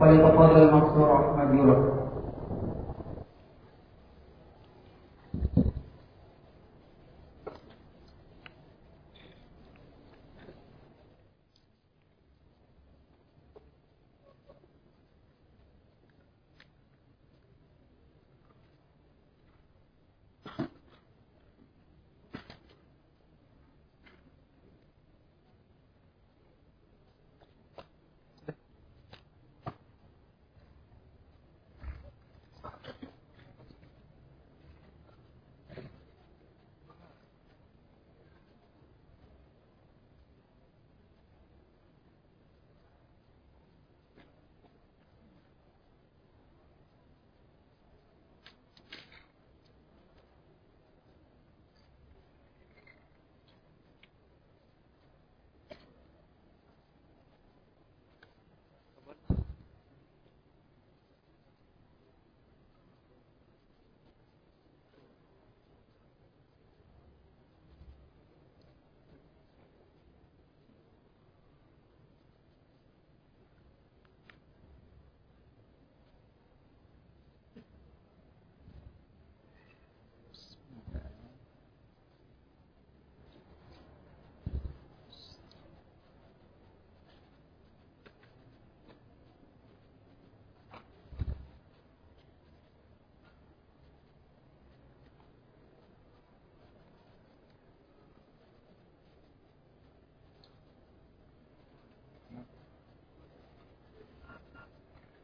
وليتفضل المغفور مأجورا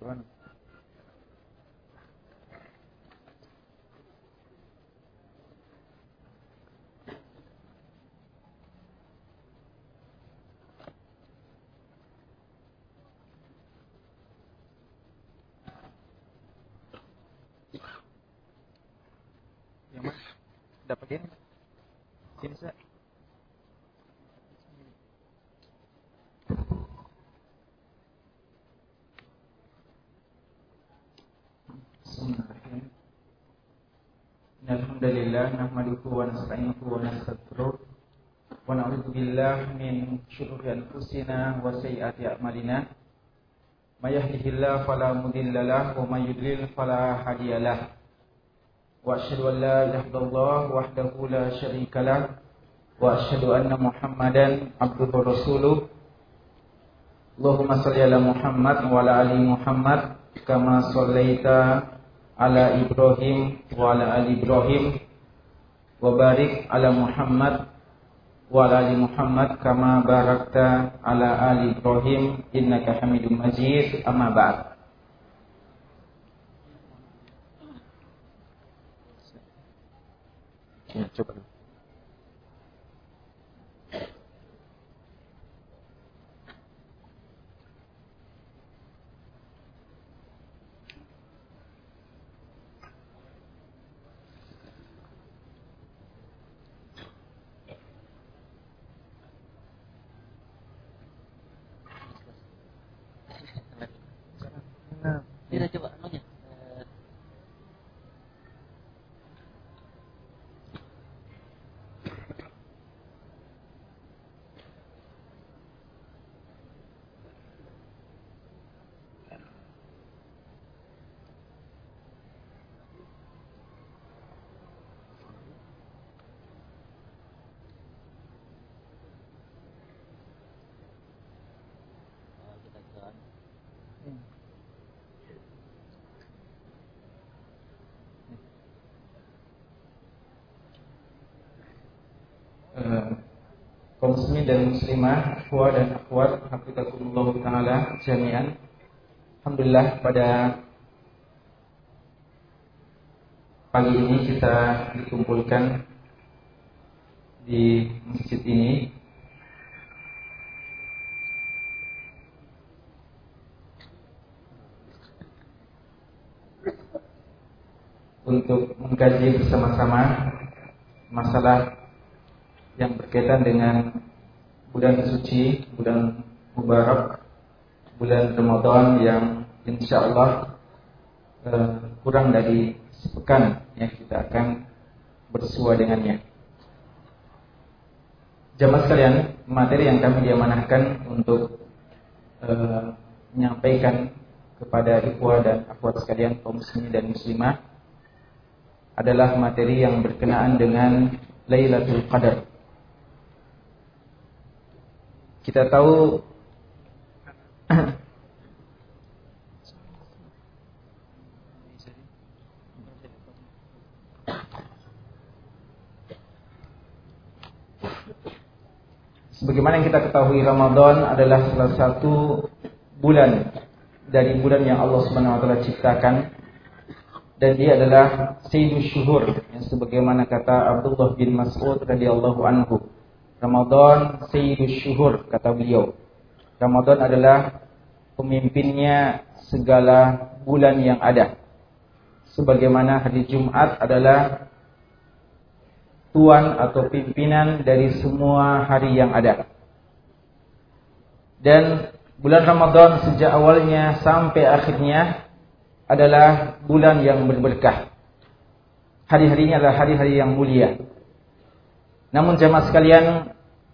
Bueno. Yang mana? Dapat ini? Sini, Sa. Bismillahirrahmanirrahim. Alhamdulillah nahmaduhu wa nasta'inuhu wa nastaghfiruh wa na'udzu billahi min shururi anfusina wa sayyiati a'malina. May yahdihillahu fala wa may yudlil. Wa asyhadu an wa asyhadu Muhammadan abduhu wa. Allahumma shalli Muhammad wa ala Ibrahim wa ala ali Ibrahim wa barik ala Muhammad wa ala ali Muhammad kama barakta ala ali Ibrahim innaka Hamidum Majid. Amma ba'd. Ya, kaum muslimin dan muslimah, akhwa dan akhwat, hafizakumullah taala jami'an. Alhamdulillah pada pagi ini kita dikumpulkan di masjid ini untuk mengkaji bersama-sama masalah yang berkaitan dengan bulan suci, bulan Mubarak, bulan Ramadan yang insya Allah eh, kurang dari sepekan yang kita akan bersua dengannya. Jamaah sekalian, materi yang kami diamanahkan untuk eh, menyampaikan kepada ikhwah dan akhwat sekalian kaum muslimin dan muslimah adalah materi yang berkenaan dengan Lailatul Qadar. Kita tahu Sebagaimana yang kita ketahui Ramadan adalah salah satu bulan dari bulan yang Allah Subhanahu wa taala ciptakan dan dia adalah sayyidus syuhur yang sebagaimana kata Abdullah bin Mas'ud radhiyallahu anhu. Ramadan sayyidus syuhur kata beliau. Ramadan adalah pemimpinnya segala bulan yang ada. Sebagaimana hari Jumat adalah tuan atau pimpinan dari semua hari yang ada. Dan bulan Ramadan sejak awalnya sampai akhirnya adalah bulan yang berberkah. Hari-harinya adalah hari-hari yang mulia. Namun jemaah sekalian,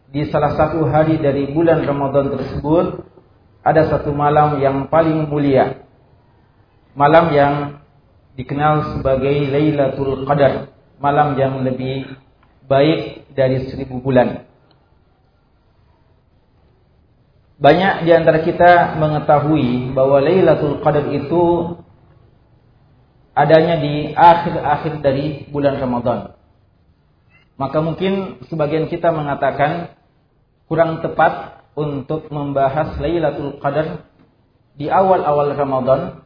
di salah satu hari dari bulan Ramadan tersebut ada satu malam yang paling mulia. Malam yang dikenal sebagai Lailatul Qadar, malam yang lebih baik dari seribu bulan. Banyak di antara kita mengetahui bahwa Lailatul Qadar itu adanya di akhir-akhir dari bulan Ramadan. Maka mungkin sebagian kita mengatakan kurang tepat untuk membahas Lailatul Qadar di awal-awal Ramadan,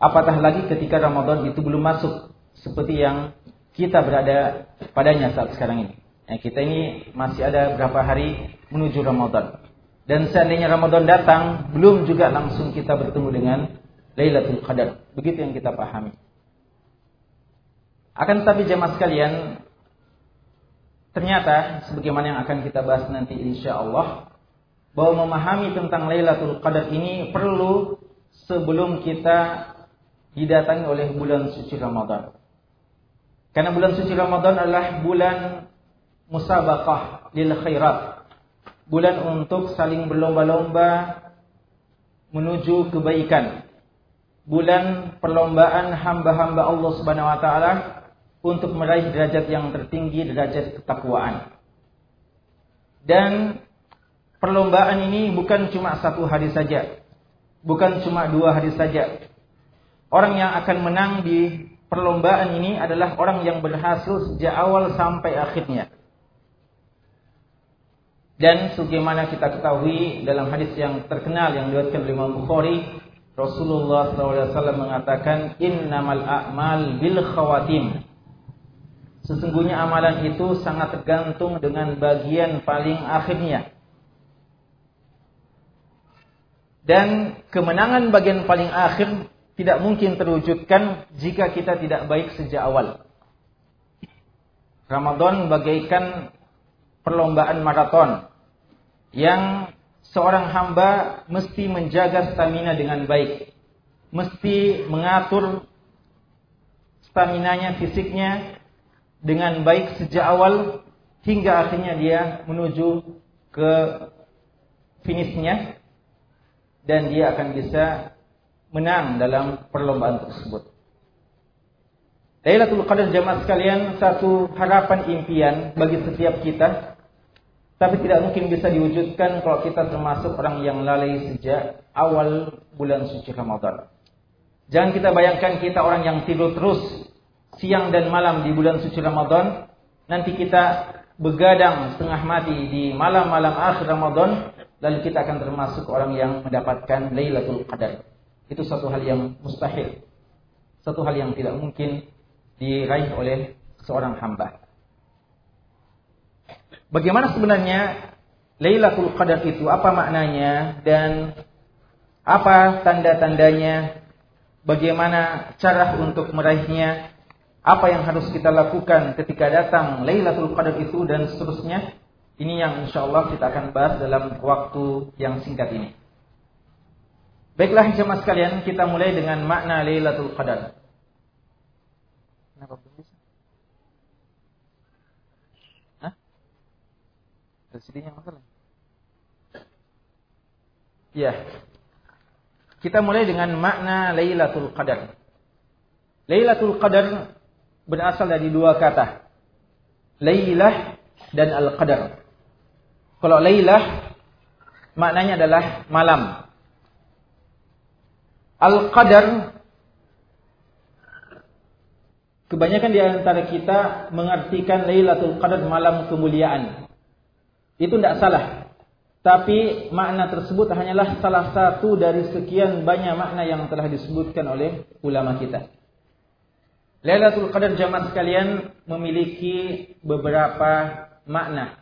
apatah lagi ketika Ramadan itu belum masuk seperti yang kita berada padanya saat sekarang ini. Ya, kita ini masih ada berapa hari menuju Ramadan. Dan seandainya Ramadan datang, belum juga langsung kita bertemu dengan Lailatul Qadar. Begitu yang kita pahami. Akan tetapi jemaah sekalian, ternyata sebagaimana yang akan kita bahas nanti insya Allah, bahwa memahami tentang Lailatul Qadar ini perlu sebelum kita didatangi oleh bulan suci Ramadan. Karena bulan suci Ramadan adalah bulan musabaqah lil khairat. Bulan untuk saling berlomba-lomba menuju kebaikan. Bulan perlombaan hamba-hamba Allah Subhanahu wa taala untuk meraih derajat yang tertinggi, derajat ketakwaan. Dan perlombaan ini bukan cuma satu hari saja. Bukan cuma dua hari saja. Orang yang akan menang di perlombaan ini adalah orang yang berhasil sejak awal sampai akhirnya. Dan sebagaimana kita ketahui dalam hadis yang terkenal yang diriwayatkan oleh Imam Bukhari, Rasulullah SAW mengatakan innamal a'mal bil khawatim. Sesungguhnya amalan itu sangat tergantung dengan bagian paling akhirnya. Dan kemenangan bagian paling akhir tidak mungkin terwujudkan jika kita tidak baik sejak awal. Ramadan bagaikan perlombaan maraton yang seorang hamba mesti menjaga stamina dengan baik. Mesti mengatur staminanya, fisiknya dengan baik sejak awal hingga akhirnya dia menuju ke finishnya dan dia akan bisa menang dalam perlombaan tersebut. Lailatul Qadar jamaah sekalian satu harapan impian bagi setiap kita tapi tidak mungkin bisa diwujudkan kalau kita termasuk orang yang lalai sejak awal bulan suci Ramadan. Jangan kita bayangkan kita orang yang tidur terus siang dan malam di bulan suci Ramadan, nanti kita begadang setengah mati di malam-malam akhir Ramadan, lalu kita akan termasuk orang yang mendapatkan Lailatul Qadar. Itu satu hal yang mustahil. Satu hal yang tidak mungkin diraih oleh seorang hamba. Bagaimana sebenarnya Lailatul Qadar itu? Apa maknanya dan apa tanda-tandanya? Bagaimana cara untuk meraihnya? Apa yang harus kita lakukan ketika datang Lailatul Qadar itu dan seterusnya? Ini yang insya Allah kita akan bahas dalam waktu yang singkat ini. Baiklah jemaah sekalian, kita mulai dengan makna Lailatul Qadar. Kenapa belum bisa? Hah? LCD-nya masalah? Iya. kita mulai dengan makna Lailatul Qadar. Lailatul Qadar berasal dari dua kata. Lailah dan Al-Qadar. Kalau Lailah maknanya adalah malam. Al-Qadar kebanyakan di antara kita mengartikan Lailatul Qadar malam kemuliaan. Itu tidak salah. Tapi makna tersebut hanyalah salah satu dari sekian banyak makna yang telah disebutkan oleh ulama kita. Lailatul Qadar jamaah sekalian memiliki beberapa makna.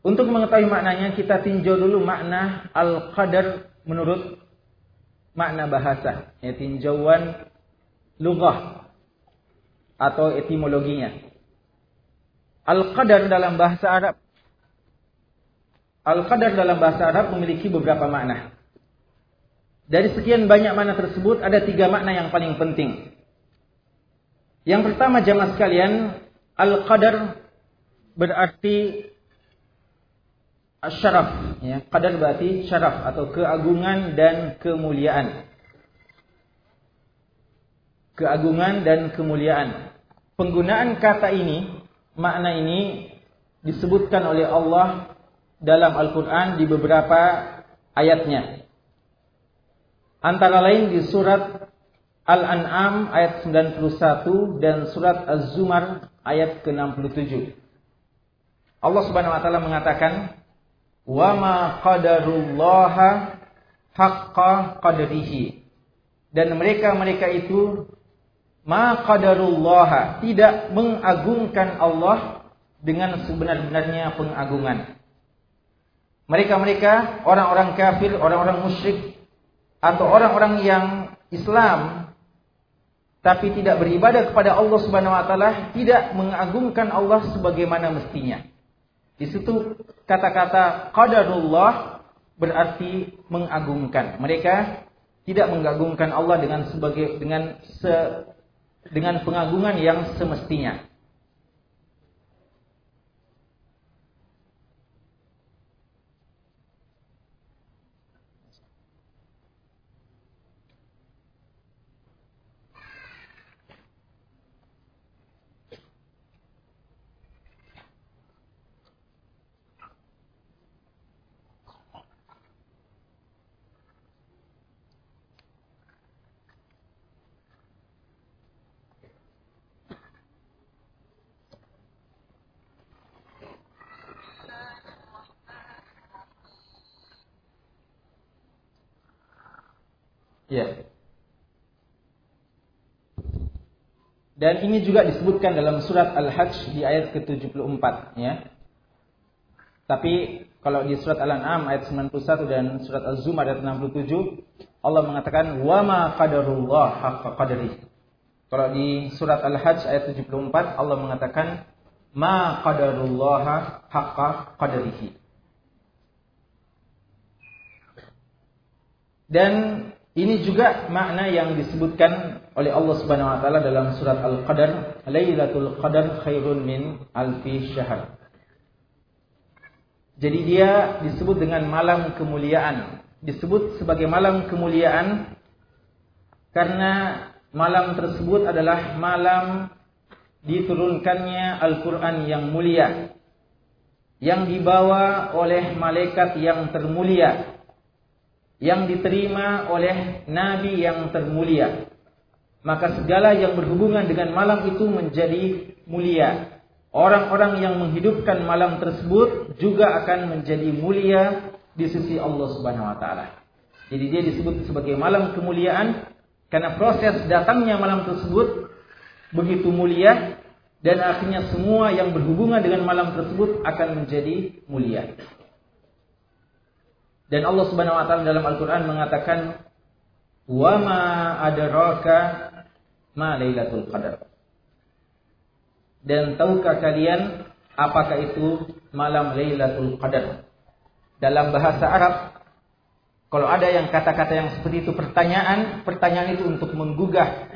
Untuk mengetahui maknanya kita tinjau dulu makna Al-Qadar menurut makna bahasa, ya tinjauan lughah atau etimologinya. Al-Qadar dalam bahasa Arab Al-Qadar dalam bahasa Arab memiliki beberapa makna. Dari sekian banyak makna tersebut ada tiga makna yang paling penting. Yang pertama jamaah sekalian, al-qadar berarti syaraf, ya. Qadar berarti syaraf atau keagungan dan kemuliaan. Keagungan dan kemuliaan. Penggunaan kata ini, makna ini disebutkan oleh Allah dalam Al-Qur'an di beberapa ayatnya. Antara lain di surat Al-An'am ayat 91 dan surat Az-Zumar ayat ke-67. Allah Subhanahu wa taala mengatakan, "Wa ma qadarullaha haqqa qadrihi." Dan mereka-mereka itu ma qadarullaha tidak mengagungkan Allah dengan sebenar-benarnya pengagungan. Mereka-mereka orang-orang kafir, orang-orang musyrik atau orang-orang yang Islam tapi tidak beribadah kepada Allah Subhanahu wa taala tidak mengagungkan Allah sebagaimana mestinya. Di situ kata-kata qadarullah berarti mengagungkan. Mereka tidak mengagungkan Allah dengan sebagai dengan se, dengan pengagungan yang semestinya. Ya. Dan ini juga disebutkan dalam surat Al-Hajj di ayat ke-74 ya. Tapi kalau di surat Al-An'am ayat 91 dan surat Az-Zumar ayat 67 Allah mengatakan wa ma qadarullah haqqa qadri. Kalau di surat Al-Hajj ayat 74 Allah mengatakan ma qadarullah haqqa qadrihi. Dan ini juga makna yang disebutkan oleh Allah Subhanahu wa taala dalam surat Al-Qadar, Lailatul Qadar khairun min alfi syahr. Jadi dia disebut dengan malam kemuliaan. Disebut sebagai malam kemuliaan karena malam tersebut adalah malam diturunkannya Al-Qur'an yang mulia yang dibawa oleh malaikat yang termulia yang diterima oleh nabi yang termulia. Maka segala yang berhubungan dengan malam itu menjadi mulia. Orang-orang yang menghidupkan malam tersebut juga akan menjadi mulia di sisi Allah Subhanahu wa taala. Jadi dia disebut sebagai malam kemuliaan karena proses datangnya malam tersebut begitu mulia dan akhirnya semua yang berhubungan dengan malam tersebut akan menjadi mulia. Dan Allah Subhanahu wa taala dalam Al-Qur'an mengatakan wa ma adraka ma lailatul qadar. Dan tahukah kalian apakah itu malam Lailatul Qadar? Dalam bahasa Arab kalau ada yang kata-kata yang seperti itu pertanyaan, pertanyaan itu untuk menggugah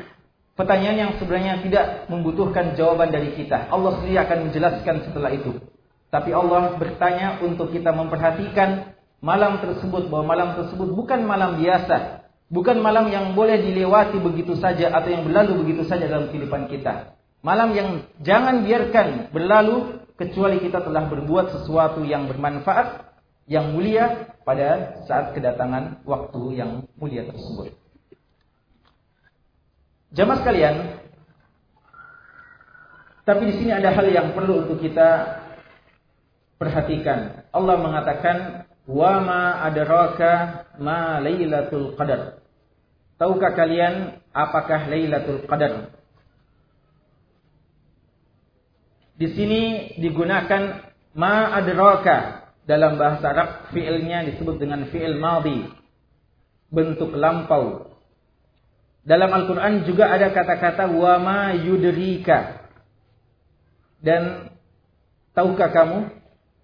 pertanyaan yang sebenarnya tidak membutuhkan jawaban dari kita. Allah sendiri akan menjelaskan setelah itu. Tapi Allah bertanya untuk kita memperhatikan malam tersebut bahwa malam tersebut bukan malam biasa, bukan malam yang boleh dilewati begitu saja atau yang berlalu begitu saja dalam kehidupan kita. Malam yang jangan biarkan berlalu kecuali kita telah berbuat sesuatu yang bermanfaat, yang mulia pada saat kedatangan waktu yang mulia tersebut. Jamaah sekalian, tapi di sini ada hal yang perlu untuk kita perhatikan. Allah mengatakan, "Wa ma adraka ma Lailatul Qadar." Tahukah kalian apakah Lailatul Qadar? Di sini digunakan ma adraka dalam bahasa Arab fiilnya disebut dengan fiil madhi bentuk lampau dalam Al-Quran juga ada kata-kata wama yudrika. Dan tahukah kamu?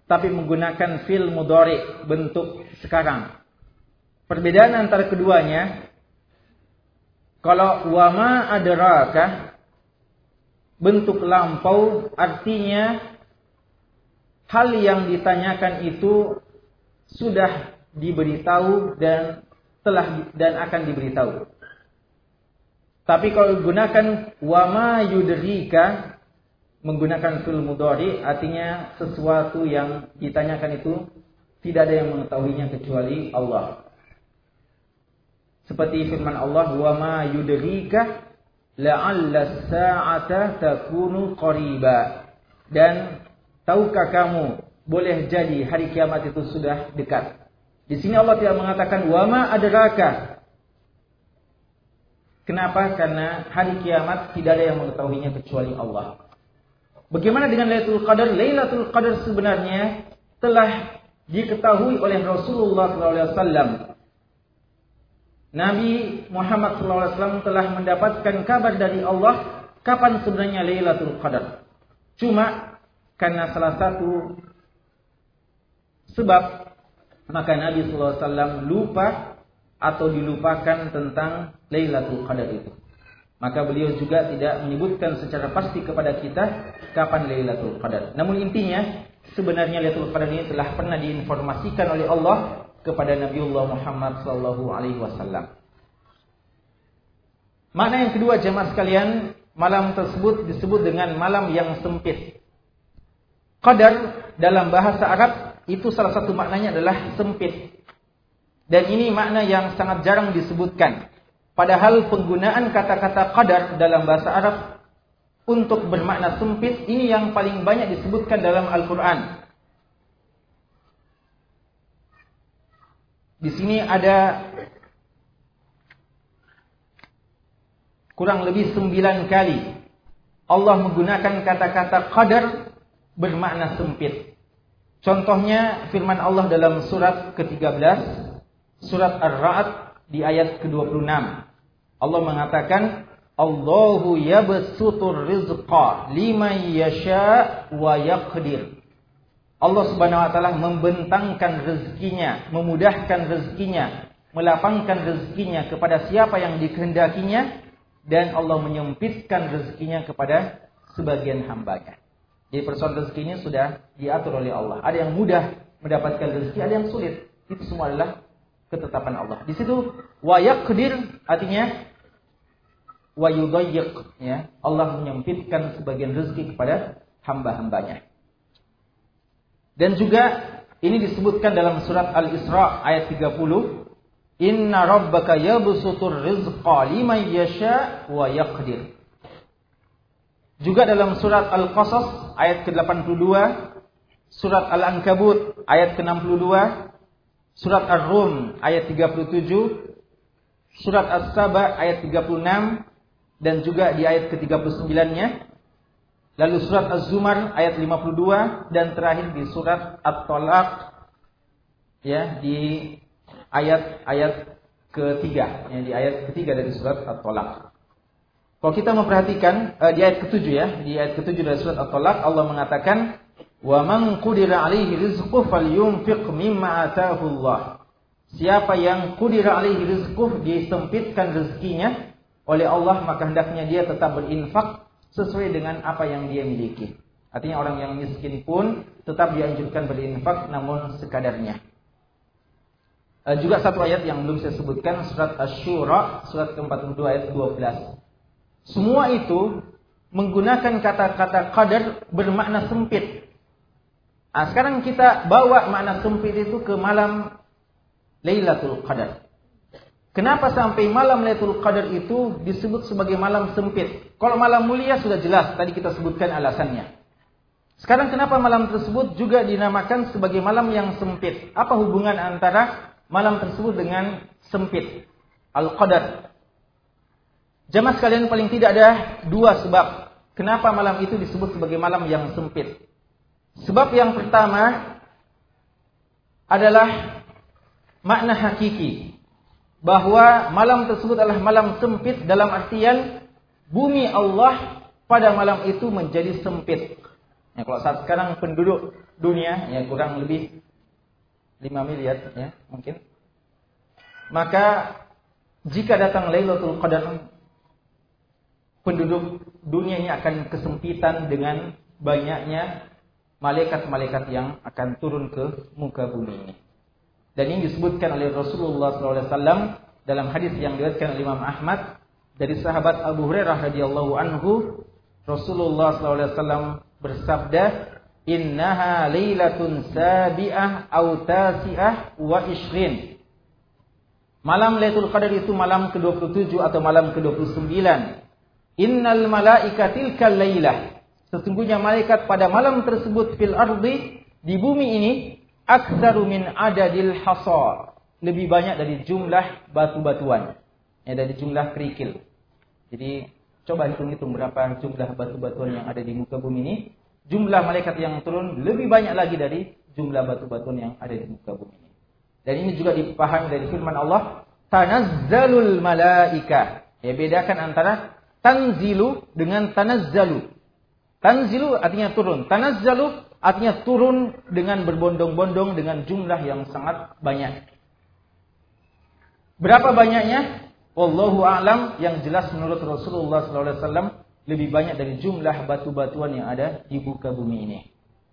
Tapi menggunakan fil mudori bentuk sekarang. Perbedaan antara keduanya, kalau wama adraka bentuk lampau artinya hal yang ditanyakan itu sudah diberitahu dan telah dan akan diberitahu. Tapi kalau gunakan wama yudrika menggunakan fil mudhari artinya sesuatu yang ditanyakan itu tidak ada yang mengetahuinya kecuali Allah. Seperti firman Allah wama yudrika la'alla sa'ata takunu qariba. Dan tahukah kamu boleh jadi hari kiamat itu sudah dekat. Di sini Allah tidak mengatakan wama adraka Kenapa? Karena hari kiamat tidak ada yang mengetahuinya kecuali Allah. Bagaimana dengan Lailatul Qadar? Lailatul Qadar sebenarnya telah diketahui oleh Rasulullah SAW. Nabi Muhammad SAW telah mendapatkan kabar dari Allah kapan sebenarnya Lailatul Qadar. Cuma karena salah satu sebab maka Nabi SAW lupa atau dilupakan tentang Lailatul Qadar itu. Maka beliau juga tidak menyebutkan secara pasti kepada kita kapan Lailatul Qadar. Namun intinya sebenarnya Lailatul Qadar ini telah pernah diinformasikan oleh Allah kepada Nabiullah Muhammad sallallahu alaihi wasallam. Makna yang kedua jemaah sekalian, malam tersebut disebut dengan malam yang sempit. Qadar dalam bahasa Arab itu salah satu maknanya adalah sempit. Dan ini makna yang sangat jarang disebutkan. Padahal penggunaan kata-kata qadar dalam bahasa Arab untuk bermakna sempit ini yang paling banyak disebutkan dalam Al-Quran. Di sini ada kurang lebih sembilan kali Allah menggunakan kata-kata qadar bermakna sempit. Contohnya firman Allah dalam surat ke-13 surat Ar-Ra'd di ayat ke-26. Allah mengatakan Allahu yabsutur rizqa liman yasha wa yaqdir. Allah Subhanahu wa taala membentangkan rezekinya, memudahkan rezekinya, melapangkan rezekinya kepada siapa yang dikehendakinya dan Allah menyempitkan rezekinya kepada sebagian hambanya. Jadi persoalan rezekinya sudah diatur oleh Allah. Ada yang mudah mendapatkan rezeki, ada yang sulit. Itu semua adalah ketetapan Allah. Di situ wa yaqdir artinya wa ya. Allah menyempitkan sebagian rezeki kepada hamba-hambanya. Dan juga ini disebutkan dalam surat Al-Isra ayat 30, "Inna rabbaka yabsutur rizqa liman yasha wa yaqdir." Juga dalam surat Al-Qasas ayat ke-82, surat Al-Ankabut ayat ke-62, Surat Ar-Rum ayat 37, Surat As-Saba ayat 36 dan juga di ayat ke-39-nya. Lalu surat Az-Zumar ayat 52 dan terakhir di surat At-Talaq ya di ayat-ayat ketiga, ya di ayat ketiga dari surat At-Talaq. Kalau kita memperhatikan uh, di ayat ketujuh ya, di ayat ketujuh dari surat At-Talaq Allah mengatakan Wa man qudira alaihi rizquh falyunfiq mimma ataahu Allah. Siapa yang qudira alaihi rizquh disempitkan rezekinya oleh Allah maka hendaknya dia tetap berinfak sesuai dengan apa yang dia miliki. Artinya orang yang miskin pun tetap dianjurkan berinfak namun sekadarnya. Eh, juga satu ayat yang belum saya sebutkan surat Asy-Syura surat ke-42 ayat 12. Semua itu menggunakan kata-kata qadar bermakna sempit. Nah, sekarang kita bawa makna sempit itu ke malam Lailatul Qadar. Kenapa sampai malam Lailatul Qadar itu disebut sebagai malam sempit? Kalau malam mulia sudah jelas, tadi kita sebutkan alasannya. Sekarang kenapa malam tersebut juga dinamakan sebagai malam yang sempit? Apa hubungan antara malam tersebut dengan sempit? Al-Qadar. Jamaah sekalian paling tidak ada dua sebab kenapa malam itu disebut sebagai malam yang sempit. Sebab yang pertama adalah makna hakiki bahwa malam tersebut adalah malam sempit dalam artian bumi Allah pada malam itu menjadi sempit. Ya, kalau saat sekarang penduduk dunia ya kurang lebih 5 miliar ya mungkin. Maka jika datang Lailatul Qadar penduduk dunia ini akan kesempitan dengan banyaknya malaikat-malaikat yang akan turun ke muka bumi ini. Dan ini disebutkan oleh Rasulullah SAW dalam hadis yang diriwayatkan oleh Imam Ahmad dari sahabat Abu Hurairah radhiyallahu anhu Rasulullah SAW bersabda innaha lailatun sabi'ah au tasi'ah wa ishrin Malam Lailatul Qadar itu malam ke-27 atau malam ke-29. Innal malaikatil kal lailah. Sesungguhnya malaikat pada malam tersebut fil ardi di bumi ini aktsaru min adadil hasar. Lebih banyak dari jumlah batu-batuan. Ya, dari jumlah kerikil. Jadi coba hitung-hitung berapa jumlah batu-batuan yang ada di muka bumi ini. Jumlah malaikat yang turun lebih banyak lagi dari jumlah batu-batuan yang ada di muka bumi ini. Dan ini juga dipahami dari firman Allah, tanazzalul malaika. Ya bedakan antara tanzilu dengan tanazzalu. Tanzilu artinya turun, tanazzalu Artinya turun dengan berbondong-bondong dengan jumlah yang sangat banyak. Berapa banyaknya? Wallahu a'lam yang jelas menurut Rasulullah SAW lebih banyak dari jumlah batu-batuan yang ada di buka bumi ini.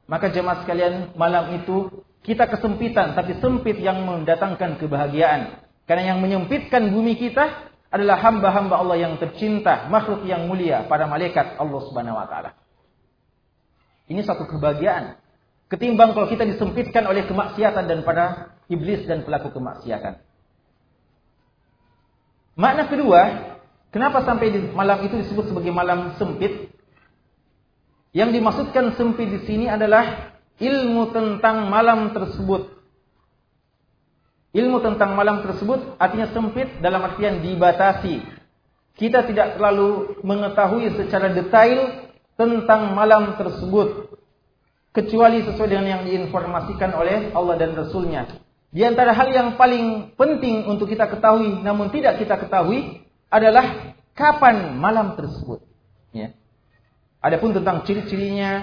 Maka jemaat sekalian, malam itu kita kesempitan tapi sempit yang mendatangkan kebahagiaan. Karena yang menyempitkan bumi kita adalah hamba-hamba Allah yang tercinta, makhluk yang mulia, para malaikat Allah Subhanahu wa taala. Ini satu kebahagiaan. Ketimbang kalau kita disempitkan oleh kemaksiatan dan pada iblis dan pelaku kemaksiatan. Makna kedua, kenapa sampai di malam itu disebut sebagai malam sempit? Yang dimaksudkan sempit di sini adalah ilmu tentang malam tersebut. Ilmu tentang malam tersebut artinya sempit dalam artian dibatasi. Kita tidak terlalu mengetahui secara detail tentang malam tersebut kecuali sesuai dengan yang diinformasikan oleh Allah dan Rasulnya. Di antara hal yang paling penting untuk kita ketahui namun tidak kita ketahui adalah kapan malam tersebut. Ya. Adapun tentang ciri-cirinya,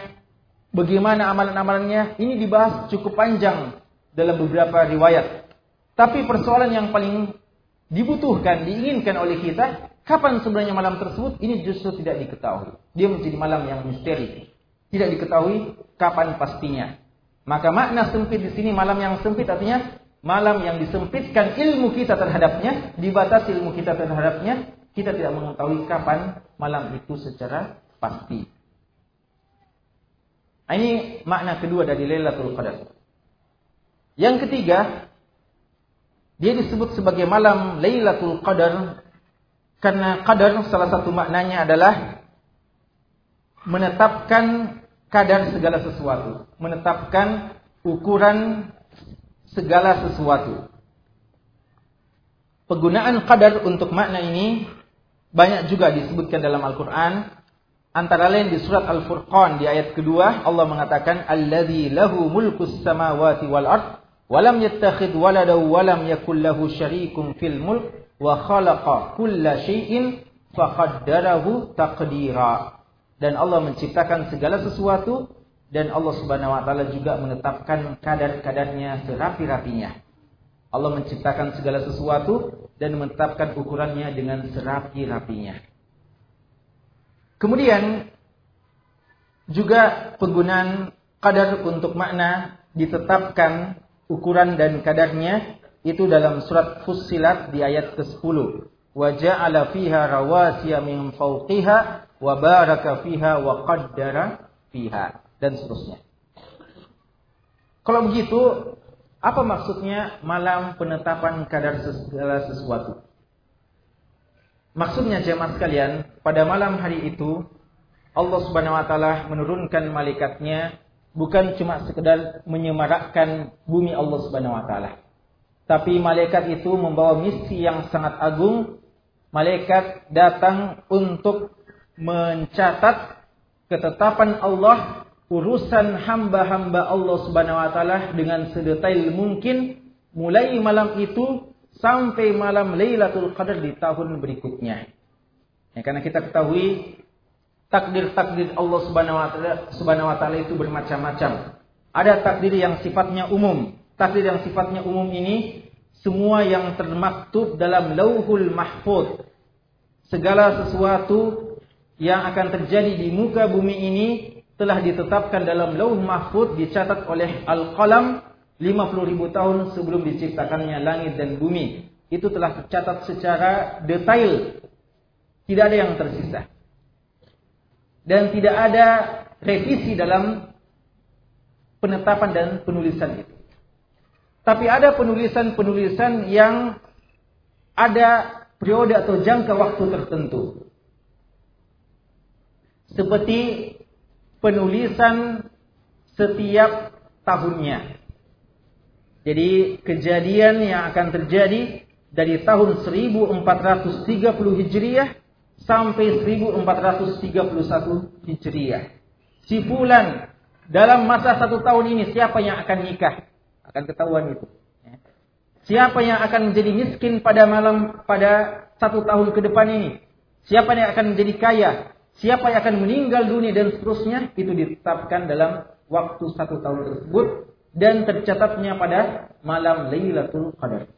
bagaimana amalan-amalannya, ini dibahas cukup panjang dalam beberapa riwayat. Tapi persoalan yang paling dibutuhkan, diinginkan oleh kita, Kapan sebenarnya malam tersebut? Ini justru tidak diketahui. Dia menjadi malam yang misteri. Tidak diketahui kapan pastinya. Maka makna sempit di sini malam yang sempit artinya malam yang disempitkan ilmu kita terhadapnya, dibatasi ilmu kita terhadapnya, kita tidak mengetahui kapan malam itu secara pasti. Nah, ini makna kedua dari Lailatul Qadar. Yang ketiga, dia disebut sebagai malam Lailatul Qadar karena kadar salah satu maknanya adalah menetapkan kadar segala sesuatu, menetapkan ukuran segala sesuatu. Penggunaan kadar untuk makna ini banyak juga disebutkan dalam Al-Qur'an. Antara lain di surat Al-Furqan di ayat kedua Allah mengatakan alladzi lahu mulkus samawati wal ard wa lam yattakhidh walada wa yakul lahu syarikun fil mulk wa khalaqa kulla syai'in faqaddarahu taqdira. Dan Allah menciptakan segala sesuatu dan Allah Subhanahu wa taala juga menetapkan kadar-kadarnya serapi-rapinya. Allah menciptakan segala sesuatu dan menetapkan ukurannya dengan serapi-rapinya. Kemudian juga penggunaan kadar untuk makna ditetapkan ukuran dan kadarnya itu dalam surat Fussilat di ayat ke-10. Wa ja'ala fiha rawasiya min fawqiha wa baraka fiha wa qaddara fiha dan seterusnya. Kalau begitu, apa maksudnya malam penetapan kadar segala sesuatu? Maksudnya jemaah sekalian, pada malam hari itu Allah Subhanahu wa taala menurunkan malaikatnya bukan cuma sekedar menyemarakkan bumi Allah Subhanahu wa taala. Tapi malaikat itu membawa misi yang sangat agung. Malaikat datang untuk mencatat ketetapan Allah, urusan hamba-hamba Allah Subhanahu wa taala dengan sedetail mungkin mulai malam itu sampai malam Lailatul Qadar di tahun berikutnya. Ya, karena kita ketahui takdir-takdir Allah Subhanahu wa taala taala itu bermacam-macam. Ada takdir yang sifatnya umum. Takdir yang sifatnya umum ini semua yang termaktub dalam Lauhul Mahfuz. Segala sesuatu yang akan terjadi di muka bumi ini telah ditetapkan dalam Lauh Mahfuz dicatat oleh Al-Qalam 50 ribu tahun sebelum diciptakannya langit dan bumi. Itu telah tercatat secara detail. Tidak ada yang tersisa dan tidak ada revisi dalam penetapan dan penulisan itu. Tapi ada penulisan-penulisan yang ada periode atau jangka waktu tertentu. Seperti penulisan setiap tahunnya. Jadi kejadian yang akan terjadi dari tahun 1430 Hijriah sampai 1431 Hijriah. Si Fulan dalam masa satu tahun ini siapa yang akan nikah? Akan ketahuan itu. Ya. Siapa yang akan menjadi miskin pada malam pada satu tahun ke depan ini? Siapa yang akan menjadi kaya? Siapa yang akan meninggal dunia dan seterusnya? Itu ditetapkan dalam waktu satu tahun tersebut dan tercatatnya pada malam Lailatul Qadar.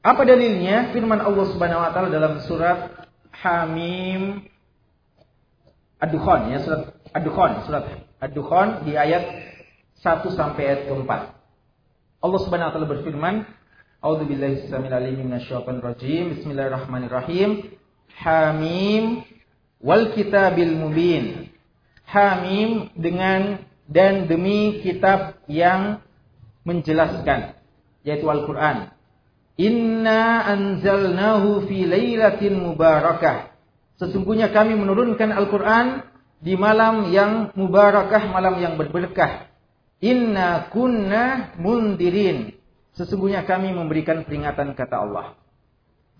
Apa dalilnya? Firman Allah Subhanahu wa taala dalam surat Hamim Ad-Dukhan ya surat Ad-Dukhan surat Ad-Dukhan di ayat 1 sampai ayat keempat. Allah Subhanahu wa taala berfirman, A'udzu billahi samil alim minasyaitonir rajim. Bismillahirrahmanirrahim. Hamim wal kitabil mubin. Hamim dengan dan demi kitab yang menjelaskan yaitu Al-Qur'an Inna anzalnahu fi lailatin mubarakah. Sesungguhnya kami menurunkan Al-Quran di malam yang mubarakah, malam yang berberkah. Inna kunna mundirin. Sesungguhnya kami memberikan peringatan kata Allah.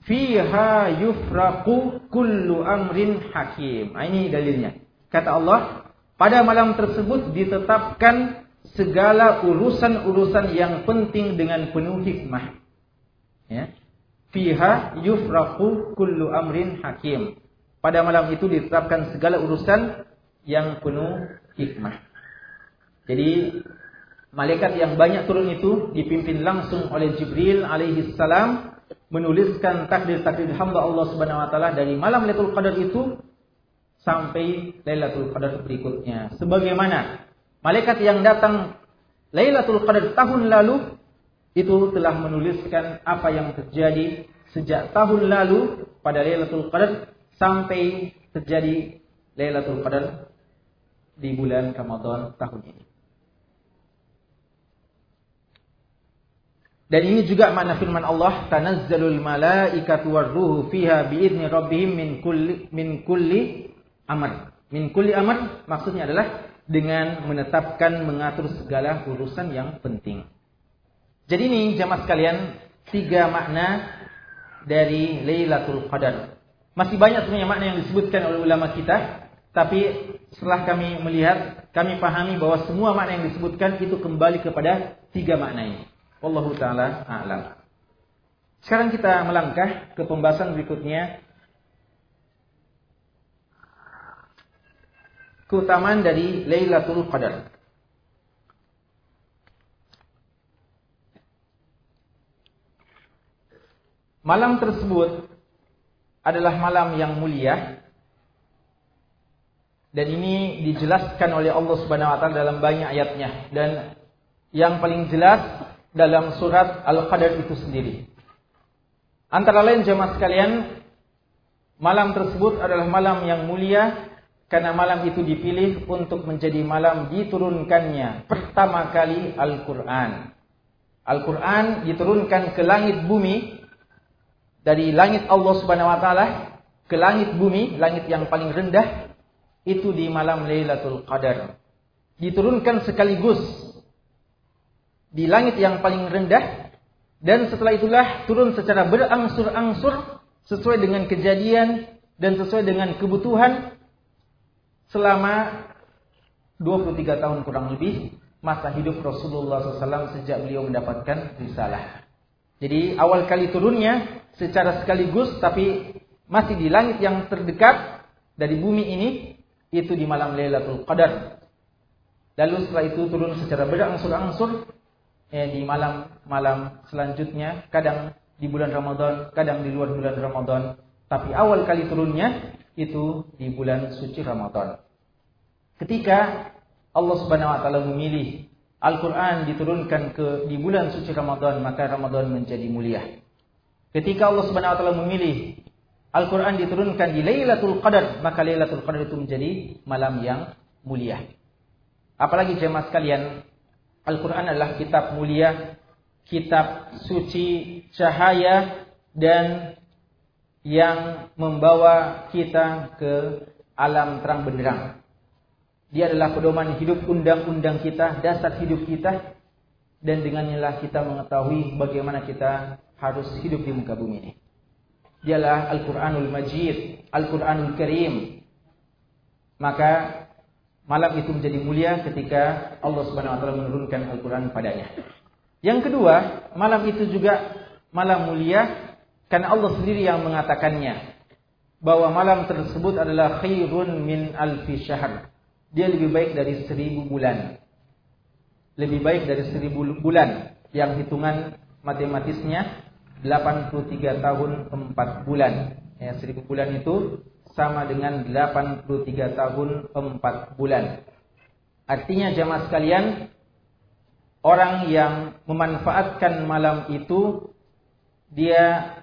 Fiha yufraku kullu amrin hakim. Nah, ini dalilnya. Kata Allah, pada malam tersebut ditetapkan segala urusan-urusan yang penting dengan penuh hikmah ya fiha yufraku kullu amrin hakim pada malam itu ditetapkan segala urusan yang penuh hikmah jadi malaikat yang banyak turun itu dipimpin langsung oleh Jibril alaihi salam menuliskan takdir-takdir hamba Allah Subhanahu wa taala dari malam Lailatul Qadar itu sampai Lailatul Qadar berikutnya. Sebagaimana malaikat yang datang Lailatul Qadar tahun lalu itu telah menuliskan apa yang terjadi sejak tahun lalu pada Lailatul Qadar sampai terjadi Lailatul Qadar di bulan Ramadan tahun ini. Dan ini juga makna firman Allah, tanazzalul malaikatu warruhu fiha biidzni rabbihim min kulli min kulli amr. Min kulli amr maksudnya adalah dengan menetapkan mengatur segala urusan yang penting. Jadi ini jamaah sekalian tiga makna dari Lailatul Qadar. Masih banyak sebenarnya makna yang disebutkan oleh ulama kita, tapi setelah kami melihat, kami pahami bahwa semua makna yang disebutkan itu kembali kepada tiga makna ini. Wallahu taala a'lam. Sekarang kita melangkah ke pembahasan berikutnya. Keutamaan dari Lailatul Qadar. Malam tersebut adalah malam yang mulia dan ini dijelaskan oleh Allah Subhanahu wa taala dalam banyak ayatnya dan yang paling jelas dalam surat Al-Qadar itu sendiri. Antara lain jemaah sekalian, malam tersebut adalah malam yang mulia karena malam itu dipilih untuk menjadi malam diturunkannya pertama kali Al-Quran. Al-Quran diturunkan ke langit bumi dari langit Allah Subhanahu Wa Taala ke langit bumi, langit yang paling rendah itu di malam Lailatul Qadar. Diturunkan sekaligus di langit yang paling rendah dan setelah itulah turun secara berangsur-angsur sesuai dengan kejadian dan sesuai dengan kebutuhan selama 23 tahun kurang lebih masa hidup Rasulullah SAW sejak beliau mendapatkan risalah. Jadi awal kali turunnya secara sekaligus tapi masih di langit yang terdekat dari bumi ini itu di malam Lailatul Qadar. Lalu setelah itu turun secara berangsur-angsur eh, di malam-malam selanjutnya, kadang di bulan Ramadan, kadang di luar bulan Ramadan. Tapi awal kali turunnya itu di bulan suci Ramadan. Ketika Allah Subhanahu wa taala memilih Al-Qur'an diturunkan ke di bulan suci Ramadan, maka Ramadan menjadi mulia. Ketika Allah Subhanahu wa taala memilih Al-Quran diturunkan di Lailatul Qadar, maka Lailatul Qadar itu menjadi malam yang mulia. Apalagi jemaah sekalian, Al-Quran adalah kitab mulia, kitab suci, cahaya, dan yang membawa kita ke alam terang benderang. Dia adalah pedoman hidup undang-undang kita, dasar hidup kita, dan dengannya kita mengetahui bagaimana kita harus hidup di muka bumi ini dialah Al-Quranul Majid, Al-Quranul Karim. Maka malam itu menjadi mulia ketika Allah Subhanahu wa taala menurunkan Al-Quran padanya. Yang kedua, malam itu juga malam mulia karena Allah sendiri yang mengatakannya bahwa malam tersebut adalah khairun min alfi syahr. Dia lebih baik dari seribu bulan. Lebih baik dari seribu bulan yang hitungan matematisnya 83 tahun 4 bulan. Ya, 1000 bulan itu sama dengan 83 tahun 4 bulan. Artinya jamaah sekalian, orang yang memanfaatkan malam itu dia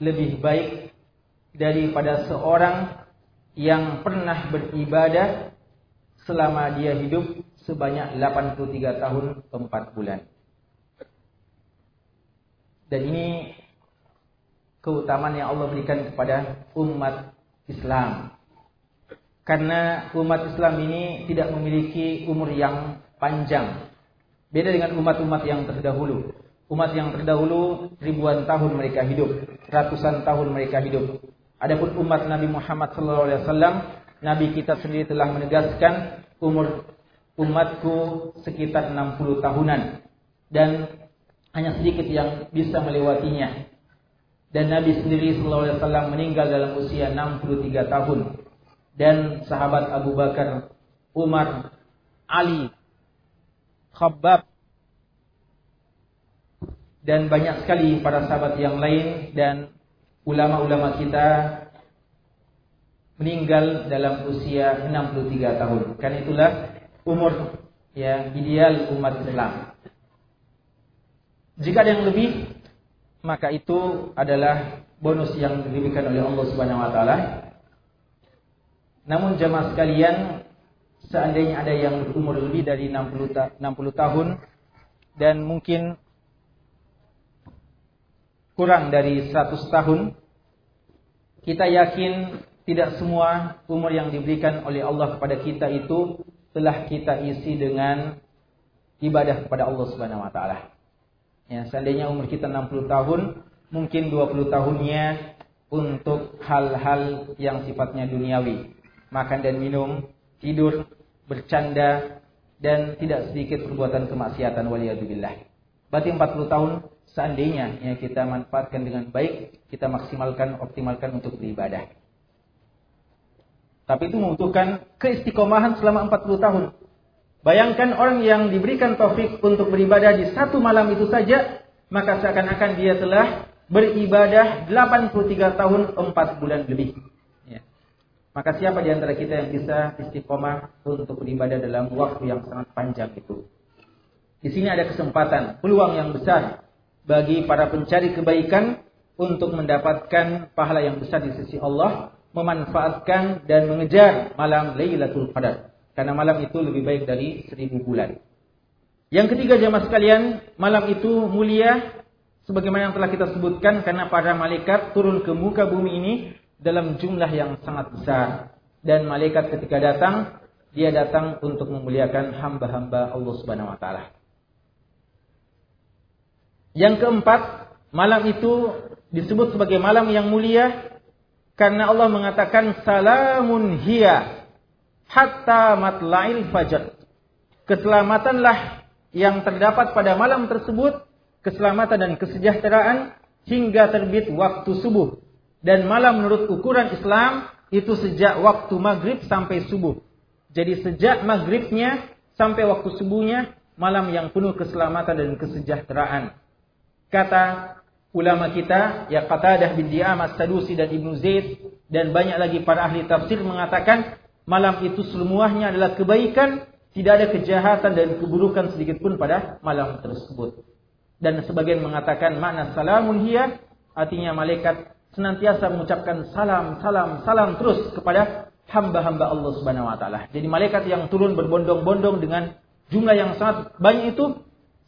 lebih baik daripada seorang yang pernah beribadah selama dia hidup sebanyak 83 tahun 4 bulan. Dan ini keutamaan yang Allah berikan kepada umat Islam. Karena umat Islam ini tidak memiliki umur yang panjang. Beda dengan umat-umat yang terdahulu. Umat yang terdahulu ribuan tahun mereka hidup, ratusan tahun mereka hidup. Adapun umat Nabi Muhammad SAW, Nabi kita sendiri telah menegaskan umur umatku sekitar 60 tahunan. Dan hanya sedikit yang bisa melewatinya. Dan Nabi sendiri sallallahu alaihi wasallam meninggal dalam usia 63 tahun. Dan sahabat Abu Bakar, Umar, Ali, Khabbab dan banyak sekali para sahabat yang lain dan ulama-ulama kita meninggal dalam usia 63 tahun. Karena itulah umur ya ideal umat Islam. Jika ada yang lebih, maka itu adalah bonus yang diberikan oleh Allah Subhanahu wa taala. Namun jamaah sekalian, seandainya ada yang berumur lebih dari 60 ta 60 tahun dan mungkin kurang dari 100 tahun, kita yakin tidak semua umur yang diberikan oleh Allah kepada kita itu telah kita isi dengan ibadah kepada Allah Subhanahu wa taala. Ya, seandainya umur kita 60 tahun, mungkin 20 tahunnya untuk hal-hal yang sifatnya duniawi. Makan dan minum, tidur, bercanda, dan tidak sedikit perbuatan kemaksiatan waliyadzubillah. Berarti 40 tahun seandainya ya kita manfaatkan dengan baik, kita maksimalkan, optimalkan untuk beribadah. Tapi itu membutuhkan keistiqomahan selama 40 tahun. Bayangkan orang yang diberikan taufik untuk beribadah di satu malam itu saja, maka seakan-akan dia telah beribadah 83 tahun 4 bulan lebih. Ya. Maka siapa di antara kita yang bisa istiqomah untuk beribadah dalam waktu yang sangat panjang itu? Di sini ada kesempatan, peluang yang besar bagi para pencari kebaikan untuk mendapatkan pahala yang besar di sisi Allah, memanfaatkan dan mengejar malam Lailatul Qadar. Karena malam itu lebih baik dari seribu bulan. Yang ketiga jamaah sekalian, malam itu mulia sebagaimana yang telah kita sebutkan karena para malaikat turun ke muka bumi ini dalam jumlah yang sangat besar. Dan malaikat ketika datang, dia datang untuk memuliakan hamba-hamba Allah Subhanahu wa taala. Yang keempat, malam itu disebut sebagai malam yang mulia karena Allah mengatakan salamun hiya hatta matla'il fajr. Keselamatanlah yang terdapat pada malam tersebut, keselamatan dan kesejahteraan hingga terbit waktu subuh. Dan malam menurut ukuran Islam itu sejak waktu maghrib sampai subuh. Jadi sejak maghribnya sampai waktu subuhnya malam yang penuh keselamatan dan kesejahteraan. Kata ulama kita, ya Qatadah bin Di'am As-Sadusi dan Ibnu Zaid dan banyak lagi para ahli tafsir mengatakan malam itu semuanya adalah kebaikan, tidak ada kejahatan dan keburukan sedikit pun pada malam tersebut. Dan sebagian mengatakan makna salamun hiya artinya malaikat senantiasa mengucapkan salam, salam, salam terus kepada hamba-hamba Allah Subhanahu wa taala. Jadi malaikat yang turun berbondong-bondong dengan jumlah yang sangat banyak itu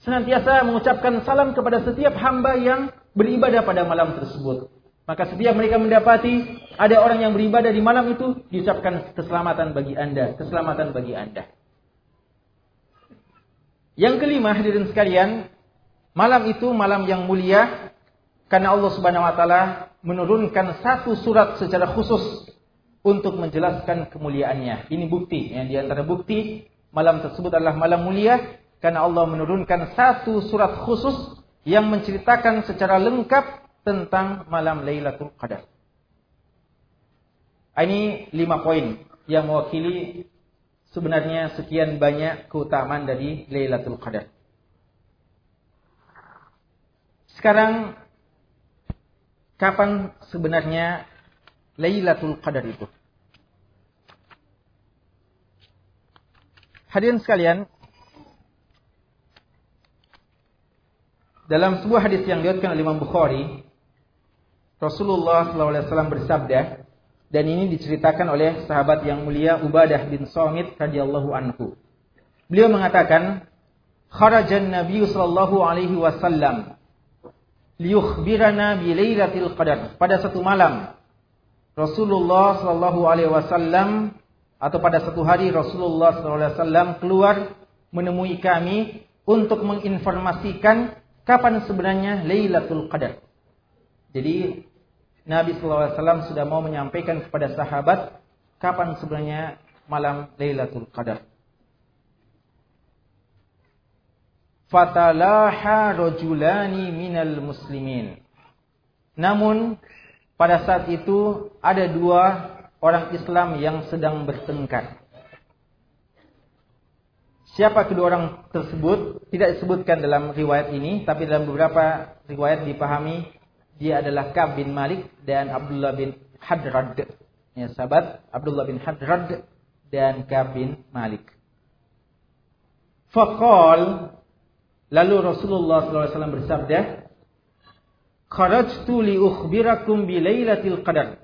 senantiasa mengucapkan salam kepada setiap hamba yang beribadah pada malam tersebut. Maka setiap mereka mendapati ada orang yang beribadah di malam itu, diucapkan keselamatan bagi Anda, keselamatan bagi Anda. Yang kelima, hadirin sekalian, malam itu malam yang mulia karena Allah Subhanahu wa taala menurunkan satu surat secara khusus untuk menjelaskan kemuliaannya. Ini bukti, yang di antara bukti malam tersebut adalah malam mulia karena Allah menurunkan satu surat khusus yang menceritakan secara lengkap tentang malam Lailatul Qadar. Ini lima poin yang mewakili sebenarnya sekian banyak keutamaan dari Lailatul Qadar. Sekarang kapan sebenarnya Lailatul Qadar itu? Hadirin sekalian, Dalam sebuah hadis yang diriwayatkan oleh Imam Bukhari, Rasulullah SAW bersabda, dan ini diceritakan oleh sahabat yang mulia Ubadah bin Samit radhiyallahu anhu. Beliau mengatakan, "Kharajan Nabi sallallahu alaihi wasallam liyukhbirana bi lailatul qadar." Pada satu malam, Rasulullah sallallahu alaihi wasallam atau pada satu hari Rasulullah sallallahu alaihi wasallam keluar menemui kami untuk menginformasikan kapan sebenarnya Lailatul Qadar. Jadi Nabi SAW sudah mau menyampaikan kepada sahabat kapan sebenarnya malam Lailatul Qadar. Fatalaha rojulani minal muslimin. Namun pada saat itu ada dua orang Islam yang sedang bertengkar. Siapa kedua orang tersebut tidak disebutkan dalam riwayat ini, tapi dalam beberapa riwayat dipahami dia adalah Ka'b bin Malik dan Abdullah bin Hadrad. Ya, sahabat Abdullah bin Hadrad dan Ka'b bin Malik. Faqal lalu Rasulullah SAW bersabda, "Kharajtu li ukhbirakum bi lailatul qadar."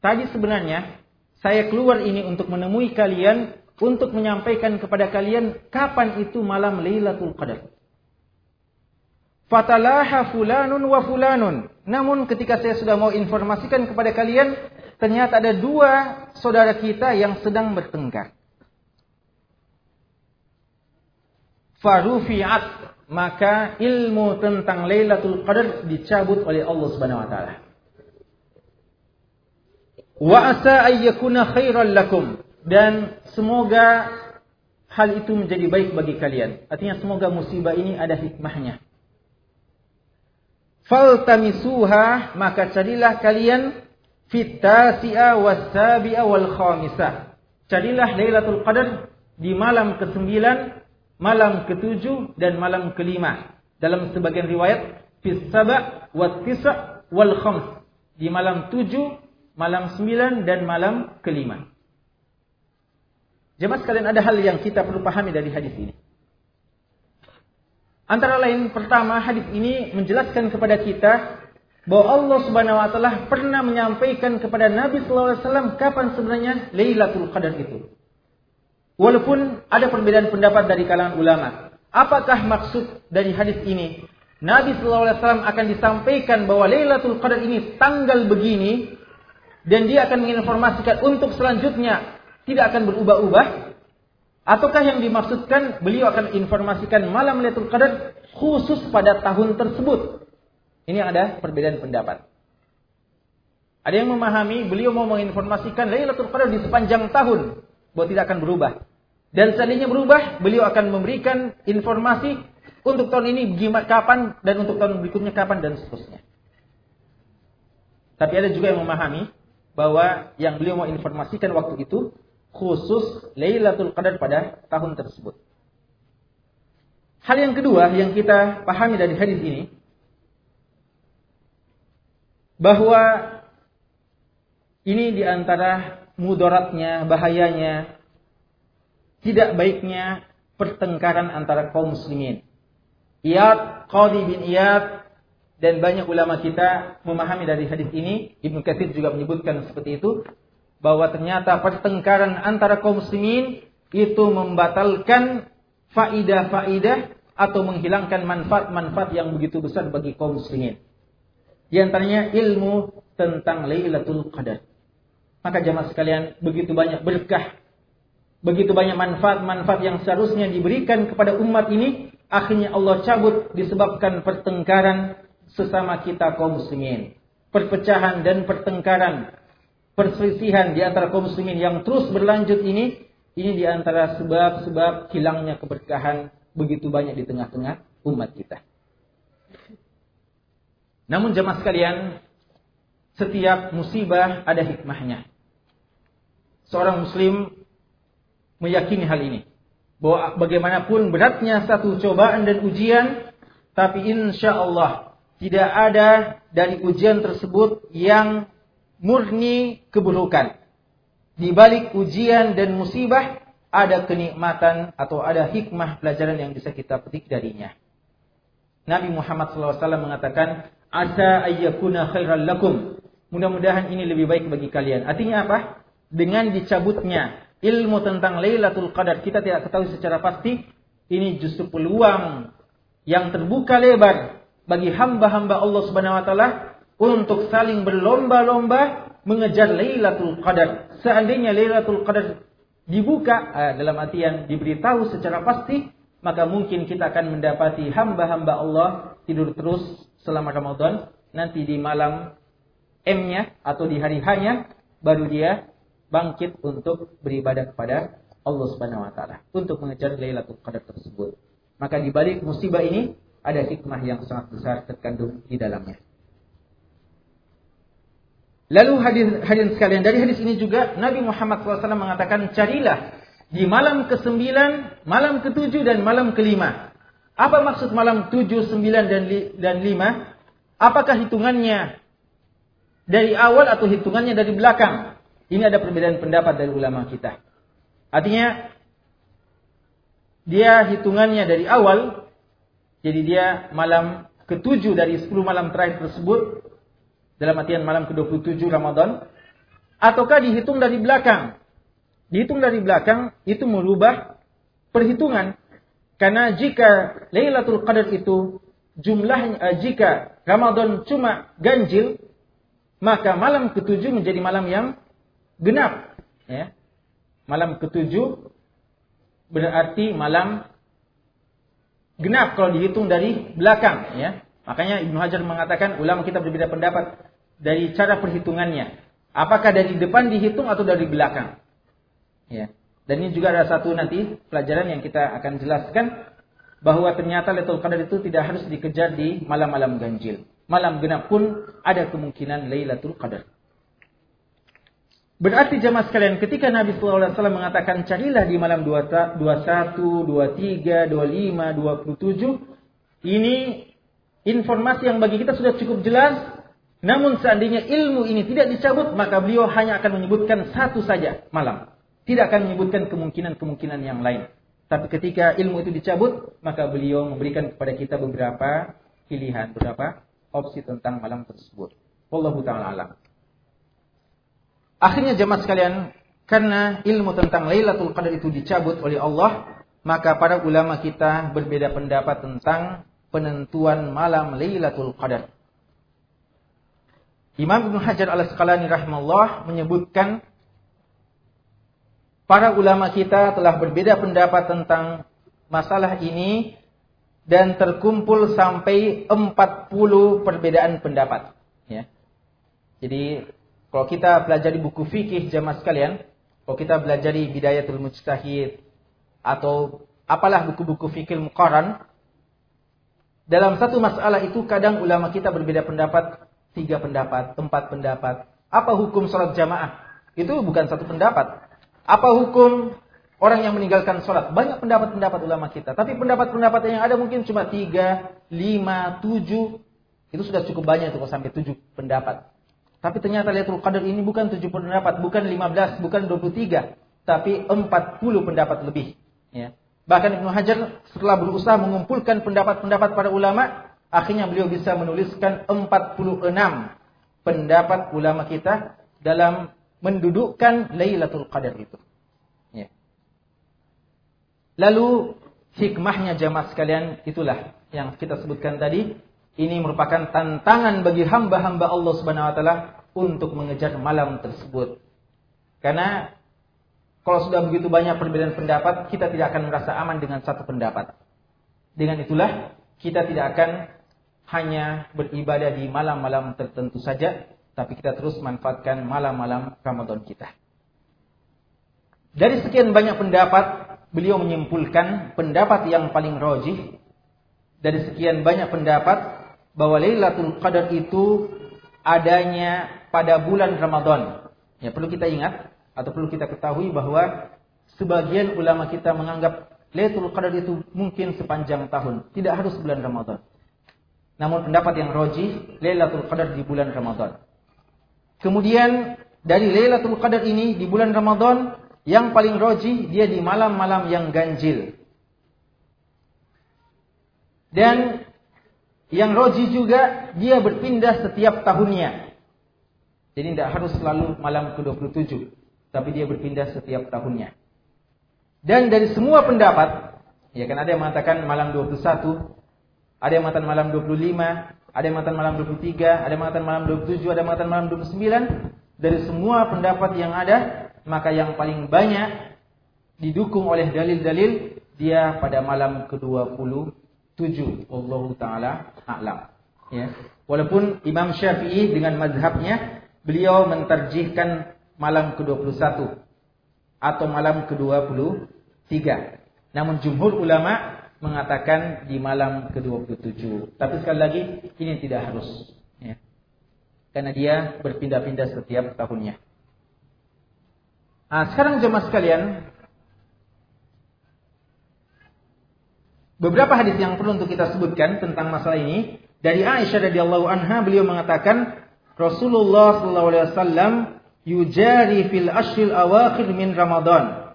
Tadi sebenarnya saya keluar ini untuk menemui kalian untuk menyampaikan kepada kalian kapan itu malam Lailatul Qadar. Fatalaha fulanun wa fulanun. Namun ketika saya sudah mau informasikan kepada kalian, ternyata ada dua saudara kita yang sedang bertengkar. Farufi'at maka ilmu tentang Lailatul Qadar dicabut oleh Allah Subhanahu wa taala. Wa asa ayyakuna khairan lakum dan semoga hal itu menjadi baik bagi kalian. Artinya semoga musibah ini ada hikmahnya. Faltamisuha maka carilah kalian fitasi'a wasabi'a wal khamisah. Carilah Lailatul Qadar di malam ke-9, malam ke-7 dan malam ke-5. Dalam sebagian riwayat fis saba' wa tisa' wal khams. Di malam 7, malam 9 dan malam ke-5. Jemaah sekalian ada hal yang kita perlu pahami dari hadis ini. Antara lain pertama hadis ini menjelaskan kepada kita bahwa Allah Subhanahu wa taala pernah menyampaikan kepada Nabi sallallahu alaihi wasallam kapan sebenarnya Lailatul Qadar itu. Walaupun ada perbedaan pendapat dari kalangan ulama. Apakah maksud dari hadis ini? Nabi sallallahu alaihi wasallam akan disampaikan bahwa Lailatul Qadar ini tanggal begini dan dia akan menginformasikan untuk selanjutnya tidak akan berubah-ubah Ataukah yang dimaksudkan beliau akan informasikan malam Lailatul Qadar khusus pada tahun tersebut? Ini ada perbedaan pendapat. Ada yang memahami beliau mau menginformasikan Lailatul Qadar di sepanjang tahun bahwa tidak akan berubah. Dan seandainya berubah, beliau akan memberikan informasi untuk tahun ini gimana kapan dan untuk tahun berikutnya kapan dan seterusnya. Tapi ada juga yang memahami bahwa yang beliau mau informasikan waktu itu khusus Lailatul Qadar pada tahun tersebut. Hal yang kedua yang kita pahami dari hadis ini bahwa ini di antara mudaratnya, bahayanya, tidak baiknya pertengkaran antara kaum muslimin. Iyad, Qadi bin Iyad, dan banyak ulama kita memahami dari hadis ini, Ibnu Katsir juga menyebutkan seperti itu, bahwa ternyata pertengkaran antara kaum muslimin itu membatalkan faidah-faidah atau menghilangkan manfaat-manfaat yang begitu besar bagi kaum muslimin. Di antaranya ilmu tentang Lailatul Qadar. Maka jamaah sekalian, begitu banyak berkah, begitu banyak manfaat-manfaat yang seharusnya diberikan kepada umat ini, akhirnya Allah cabut disebabkan pertengkaran sesama kita kaum muslimin. Perpecahan dan pertengkaran perselisihan di antara kaum muslimin yang terus berlanjut ini, ini di antara sebab-sebab hilangnya keberkahan begitu banyak di tengah-tengah umat kita. Namun jemaah sekalian, setiap musibah ada hikmahnya. Seorang muslim meyakini hal ini. Bahwa bagaimanapun beratnya satu cobaan dan ujian, tapi insya Allah tidak ada dari ujian tersebut yang murni keburukan. Di balik ujian dan musibah ada kenikmatan atau ada hikmah pelajaran yang bisa kita petik darinya. Nabi Muhammad SAW mengatakan, Asa ayyakuna khairal lakum. Mudah-mudahan ini lebih baik bagi kalian. Artinya apa? Dengan dicabutnya ilmu tentang Lailatul Qadar, kita tidak ketahui secara pasti, ini justru peluang yang terbuka lebar bagi hamba-hamba Allah Subhanahu wa taala untuk saling berlomba-lomba mengejar Lailatul Qadar. Seandainya Lailatul Qadar dibuka eh, dalam artian diberitahu secara pasti, maka mungkin kita akan mendapati hamba-hamba Allah tidur terus selama Ramadan, nanti di malam M-nya atau di hari hanya baru dia bangkit untuk beribadah kepada Allah Subhanahu wa taala untuk mengejar Lailatul Qadar tersebut. Maka di balik musibah ini ada hikmah yang sangat besar terkandung di dalamnya. Lalu hadis hadis sekalian dari hadis ini juga Nabi Muhammad SAW mengatakan carilah di malam ke-9, malam ke-7 dan malam ke-5. Apa maksud malam 7, 9 dan dan 5? Apakah hitungannya dari awal atau hitungannya dari belakang? Ini ada perbedaan pendapat dari ulama kita. Artinya dia hitungannya dari awal jadi dia malam ke-7 dari 10 malam terakhir tersebut dalam artian malam ke-27 Ramadan ataukah dihitung dari belakang? Dihitung dari belakang itu merubah perhitungan karena jika Lailatul Qadar itu jumlahnya eh, jika Ramadan cuma ganjil maka malam ketujuh menjadi malam yang genap ya. Malam ketujuh berarti malam genap kalau dihitung dari belakang ya. Makanya Ibnu Hajar mengatakan ulama kita berbeda pendapat dari cara perhitungannya. Apakah dari depan dihitung atau dari belakang? Ya. Dan ini juga ada satu nanti pelajaran yang kita akan jelaskan bahwa ternyata Lailatul Qadar itu tidak harus dikejar di malam-malam ganjil. Malam genap pun ada kemungkinan Lailatul Qadar. Berarti jemaah sekalian ketika Nabi SAW mengatakan carilah di malam 21, 23, 25, 27. Ini informasi yang bagi kita sudah cukup jelas. Namun seandainya ilmu ini tidak dicabut, maka beliau hanya akan menyebutkan satu saja malam. Tidak akan menyebutkan kemungkinan-kemungkinan yang lain. Tapi ketika ilmu itu dicabut, maka beliau memberikan kepada kita beberapa pilihan, beberapa opsi tentang malam tersebut. Wallahu ta'ala alam. Akhirnya jemaat sekalian, karena ilmu tentang Lailatul Qadar itu dicabut oleh Allah, maka para ulama kita berbeda pendapat tentang penentuan malam Lailatul Qadar. Imam Ibn Hajar al-Asqalani rahimahullah menyebutkan para ulama kita telah berbeda pendapat tentang masalah ini dan terkumpul sampai 40 perbedaan pendapat. Ya. Jadi kalau kita belajar di buku fikih jamaah sekalian, kalau kita belajar di Bidayatul Mujtahid atau apalah buku-buku fikih muqaran, dalam satu masalah itu kadang ulama kita berbeda pendapat, tiga pendapat, empat pendapat. Apa hukum sholat jamaah? Itu bukan satu pendapat. Apa hukum orang yang meninggalkan sholat? Banyak pendapat-pendapat ulama kita. Tapi pendapat-pendapat yang ada mungkin cuma tiga, lima, tujuh. Itu sudah cukup banyak itu sampai tujuh pendapat. Tapi ternyata Lailatul Qadar ini bukan tujuh pendapat, bukan lima belas, bukan dua puluh tiga, tapi empat puluh pendapat lebih. Ya. Bahkan Ibnu Hajar setelah berusaha mengumpulkan pendapat-pendapat para ulama, akhirnya beliau bisa menuliskan empat puluh enam pendapat ulama kita dalam mendudukkan Lailatul Qadar itu. Ya. Lalu hikmahnya jamaah sekalian itulah yang kita sebutkan tadi. Ini merupakan tantangan bagi hamba-hamba Allah Subhanahu wa taala untuk mengejar malam tersebut. Karena kalau sudah begitu banyak perbedaan pendapat, kita tidak akan merasa aman dengan satu pendapat. Dengan itulah kita tidak akan hanya beribadah di malam-malam tertentu saja, tapi kita terus manfaatkan malam-malam Ramadan kita. Dari sekian banyak pendapat, beliau menyimpulkan pendapat yang paling rojih. Dari sekian banyak pendapat, bahwa Lailatul Qadar itu adanya pada bulan Ramadan. Ya, perlu kita ingat atau perlu kita ketahui bahwa sebagian ulama kita menganggap Lailatul Qadar itu mungkin sepanjang tahun, tidak harus bulan Ramadan. Namun pendapat yang rojih, Lailatul Qadar di bulan Ramadan. Kemudian dari Lailatul Qadar ini di bulan Ramadan yang paling roji dia di malam-malam yang ganjil. Dan yang roji juga dia berpindah setiap tahunnya. Jadi tidak harus selalu malam ke-27, tapi dia berpindah setiap tahunnya. Dan dari semua pendapat, ya kan ada yang mengatakan malam 21, ada yang mengatakan malam 25, ada yang mengatakan malam 23, ada yang mengatakan malam 27, ada yang mengatakan malam 29. Dari semua pendapat yang ada, maka yang paling banyak didukung oleh dalil-dalil dia pada malam ke-27. Allah taala a'lam. Ya. Walaupun Imam Syafi'i dengan mazhabnya beliau menterjihkan malam ke-21 atau malam ke-23. Namun jumhur ulama mengatakan di malam ke-27. Tapi sekali lagi ini tidak harus ya. Karena dia berpindah-pindah setiap tahunnya. Nah, sekarang jemaah sekalian, beberapa hadis yang perlu untuk kita sebutkan tentang masalah ini. Dari Aisyah radhiyallahu anha beliau mengatakan Rasulullah sallallahu alaihi wasallam yujari fil ashril awakhir min Ramadan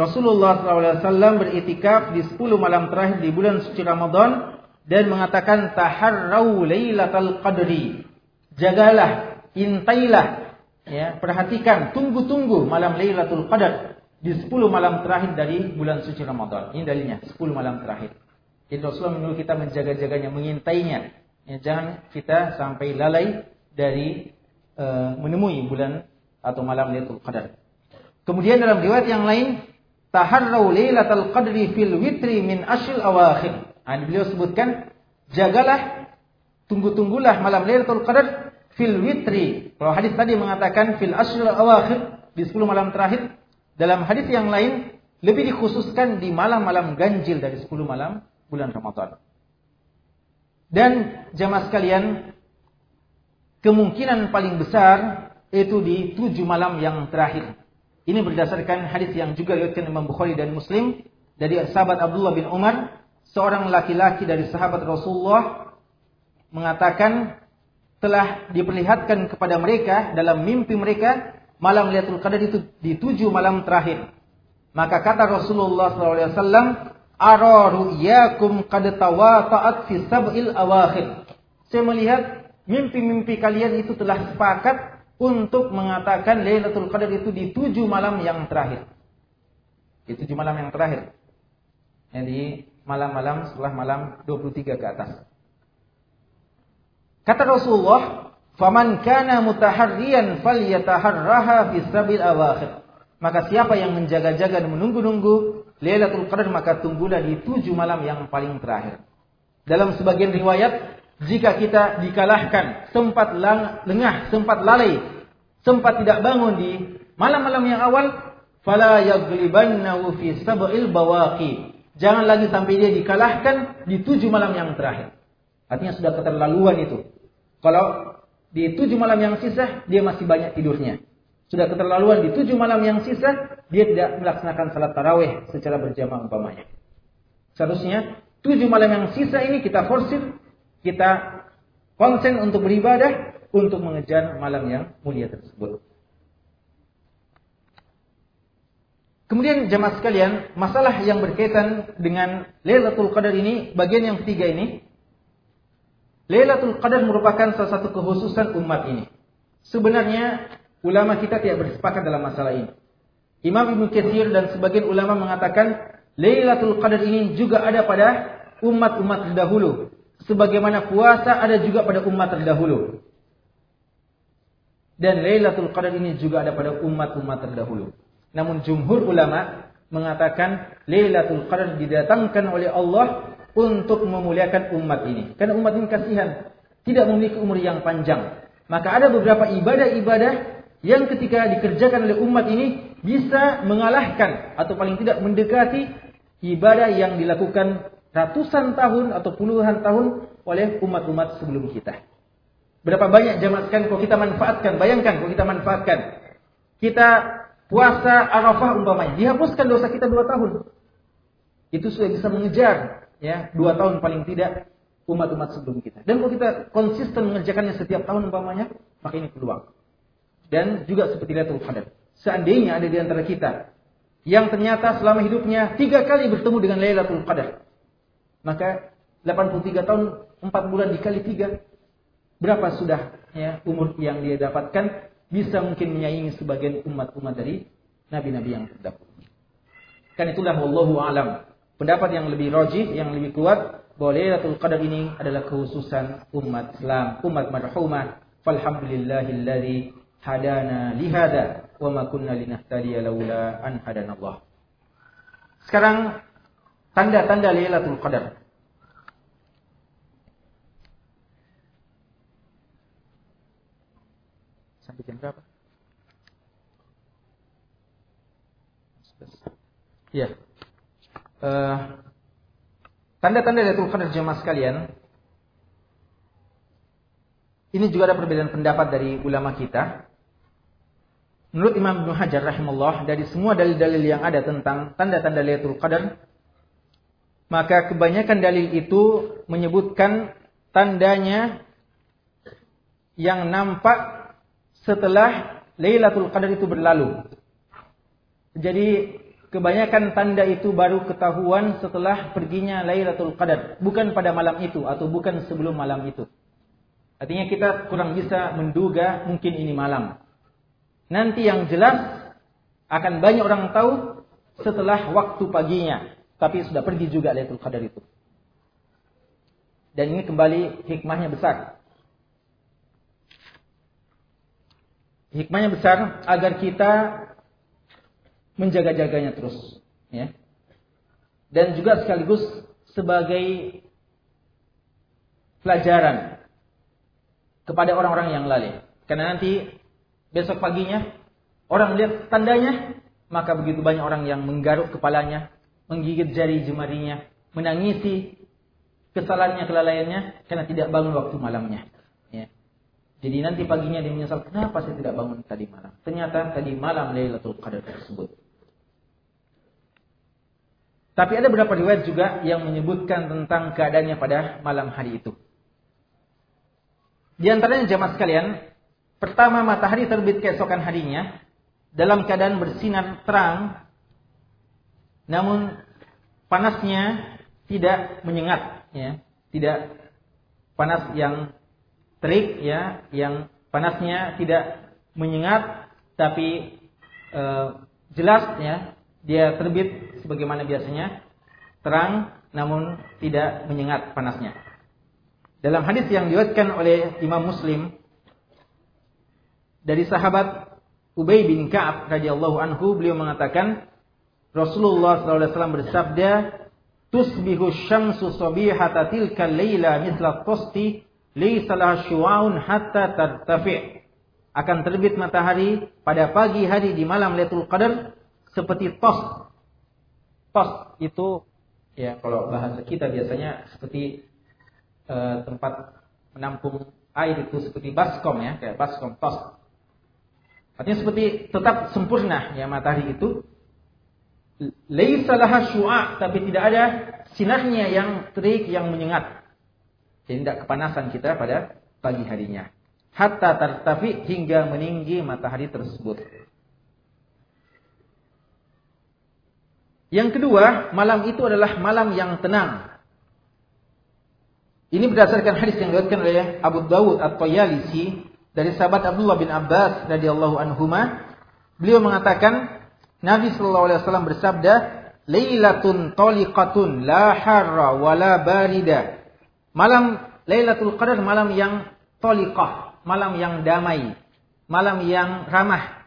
Rasulullah SAW beritikaf di 10 malam terakhir di bulan suci Ramadan dan mengatakan taharrau lailatul qadri. Jagalah, intailah, ya, perhatikan, tunggu-tunggu malam Lailatul Qadar di 10 malam terakhir dari bulan suci Ramadan. Ini dalilnya, 10 malam terakhir. Jadi Rasulullah menyuruh kita menjaga-jaganya, mengintainya. Ya, jangan kita sampai lalai dari uh, menemui bulan atau malam Lailatul Qadar. Kemudian dalam riwayat yang lain taharrau lailatul qadri fil witri min ashil awakhir. Nah, beliau sebutkan jagalah tunggu-tunggulah malam Lailatul Qadar fil witri. Kalau hadis tadi mengatakan fil ashil awakhir di 10 malam terakhir, dalam hadis yang lain lebih dikhususkan di malam-malam ganjil dari 10 malam bulan Ramadan. Dan jamaah sekalian, kemungkinan paling besar itu di tujuh malam yang terakhir. Ini berdasarkan hadis yang juga diriwayatkan Imam Bukhari dan Muslim dari sahabat Abdullah bin Umar, seorang laki-laki dari sahabat Rasulullah mengatakan telah diperlihatkan kepada mereka dalam mimpi mereka malam Lailatul Qadar itu di tujuh malam terakhir. Maka kata Rasulullah SAW, Ara ru'yakum qad tawata'at fi sab'il awakhir. Saya melihat mimpi-mimpi kalian itu telah sepakat untuk mengatakan Lailatul Qadar itu di tujuh malam yang terakhir. Di tujuh malam yang terakhir. Jadi malam-malam setelah malam 23 ke atas. Kata Rasulullah, "Faman kana mutaharriyan falyataharraha fi sabil awakhir." Maka siapa yang menjaga-jaga dan menunggu-nunggu Lailatul Qadar maka tunggulah di tujuh malam yang paling terakhir. Dalam sebagian riwayat, jika kita dikalahkan, sempat lengah, sempat lalai, sempat tidak bangun di malam-malam yang awal, fala yaglibannahu fi sab'il bawaqi. Jangan lagi sampai dia dikalahkan di tujuh malam yang terakhir. Artinya sudah keterlaluan itu. Kalau di tujuh malam yang sisa, dia masih banyak tidurnya. Sudah keterlaluan di tujuh malam yang sisa, dia tidak melaksanakan salat tarawih secara berjamaah umpamanya. Seharusnya tujuh malam yang sisa ini kita forsir, kita konsen untuk beribadah, untuk mengejar malam yang mulia tersebut. Kemudian jemaah sekalian, masalah yang berkaitan dengan Lailatul Qadar ini, bagian yang ketiga ini, Lailatul Qadar merupakan salah satu kekhususan umat ini. Sebenarnya ulama kita tidak bersepakat dalam masalah ini. Imam Ibnu Katsir dan sebagian ulama mengatakan Lailatul Qadar ini juga ada pada umat-umat terdahulu. Sebagaimana puasa ada juga pada umat terdahulu. Dan Lailatul Qadar ini juga ada pada umat-umat terdahulu. Namun jumhur ulama mengatakan Lailatul Qadar didatangkan oleh Allah untuk memuliakan umat ini. Karena umat ini kasihan, tidak memiliki umur yang panjang. Maka ada beberapa ibadah-ibadah yang ketika dikerjakan oleh umat ini bisa mengalahkan atau paling tidak mendekati ibadah yang dilakukan ratusan tahun atau puluhan tahun oleh umat-umat sebelum kita. Berapa banyak jamaah sekalian kalau kita manfaatkan, bayangkan kalau kita manfaatkan. Kita puasa Arafah umpamanya, dihapuskan dosa kita dua tahun. Itu sudah bisa mengejar ya dua tahun paling tidak umat-umat sebelum kita. Dan kalau kita konsisten mengerjakannya setiap tahun umpamanya, maka ini peluang dan juga seperti Lailatul Qadar. Seandainya ada di antara kita yang ternyata selama hidupnya tiga kali bertemu dengan Lailatul Qadar, maka 83 tahun 4 bulan dikali tiga berapa sudah ya umur yang dia dapatkan bisa mungkin menyaingi sebagian umat-umat dari nabi-nabi yang terdahulu. Kan itulah wallahu alam. Pendapat yang lebih rajih, yang lebih kuat bahwa Lailatul Qadar ini adalah khususan umat Islam, umat marhumah. Falhamdulillahilladzi hadana lihada wa ma kunna linahtadiya laula an hadanallah. Sekarang tanda-tanda Lailatul Qadar. Sampai jam berapa? Ya. Uh, tanda-tanda Lailatul Qadar jemaah sekalian. Ini juga ada perbedaan pendapat dari ulama kita. Menurut Imam Ibnu Hajar rahimahullah dari semua dalil-dalil yang ada tentang tanda-tanda Lailatul Qadar maka kebanyakan dalil itu menyebutkan tandanya yang nampak setelah Lailatul Qadar itu berlalu. Jadi kebanyakan tanda itu baru ketahuan setelah perginya Lailatul Qadar, bukan pada malam itu atau bukan sebelum malam itu. Artinya kita kurang bisa menduga mungkin ini malam. Nanti yang jelas akan banyak orang tahu setelah waktu paginya. Tapi sudah pergi juga Lailatul Qadar itu. Dan ini kembali hikmahnya besar. Hikmahnya besar agar kita menjaga-jaganya terus. Ya. Dan juga sekaligus sebagai pelajaran kepada orang-orang yang lalai. Karena nanti besok paginya orang melihat tandanya, maka begitu banyak orang yang menggaruk kepalanya, menggigit jari jemarinya, menangisi kesalahannya, kelalaiannya karena tidak bangun waktu malamnya. Ya. Jadi nanti paginya dia menyesal, kenapa saya tidak bangun tadi malam? Ternyata tadi malam Lailatul Qadar tersebut. Tapi ada beberapa riwayat juga yang menyebutkan tentang keadaannya pada malam hari itu. Di antaranya jamaah sekalian, Pertama matahari terbit keesokan harinya dalam keadaan bersinar terang namun panasnya tidak menyengat ya, tidak panas yang terik ya, yang panasnya tidak menyengat tapi e, jelas ya, dia terbit sebagaimana biasanya, terang namun tidak menyengat panasnya. Dalam hadis yang diriwayatkan oleh Imam Muslim dari sahabat Ubay bin Ka'ab radhiyallahu anhu beliau mengatakan Rasulullah SAW bersabda tusbihu syamsu sabihata tilka layla mithla tosti laysa laha syu'aun hatta tartafi akan terbit matahari pada pagi hari di malam Lailatul Qadar seperti tos. Tos itu ya kalau bahasa kita biasanya seperti uh, tempat menampung air itu seperti baskom ya, kayak baskom tos. Artinya seperti tetap sempurna ya matahari itu laisa laha syu'a tapi tidak ada sinarnya yang terik yang menyengat. Jadi tidak kepanasan kita pada pagi harinya. Hatta tartafi hingga meninggi matahari tersebut. Yang kedua, malam itu adalah malam yang tenang. Ini berdasarkan hadis yang diriwayatkan oleh Abu Dawud At-Tayalisi dari sahabat Abdullah bin Abbas radhiyallahu anhuma. Beliau mengatakan, Nabi sallallahu alaihi wasallam bersabda, "Lailatun taliqatun la harra wa la barida." Malam Lailatul Qadar malam yang taliqah, malam yang damai, malam yang ramah.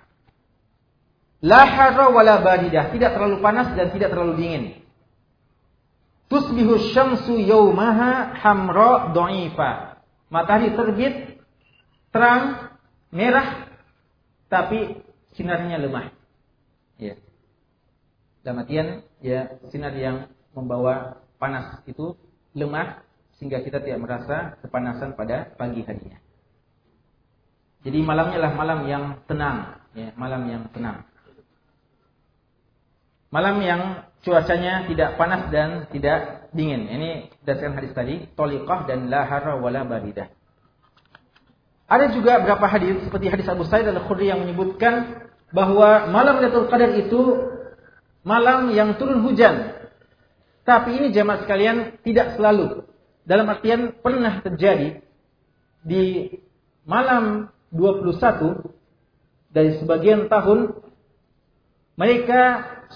La harra wa la barida, tidak terlalu panas dan tidak terlalu dingin. Tusbihu syamsu yaumaha hamra dha'ifa. Matahari terbit terang, merah, tapi sinarnya lemah. Ya. Dalam artian ya sinar yang membawa panas itu lemah sehingga kita tidak merasa kepanasan pada pagi harinya. Jadi malamnya lah malam yang tenang, ya, malam yang tenang. Malam yang cuacanya tidak panas dan tidak dingin. Ini berdasarkan hadis tadi, toliqah dan lahara wala baridah. Ada juga beberapa hadis seperti hadis Abu Sa'id al-Khudri yang menyebutkan bahwa malam Lailatul Qadar itu malam yang turun hujan. Tapi ini jemaah sekalian tidak selalu. Dalam artian pernah terjadi di malam 21 dari sebagian tahun mereka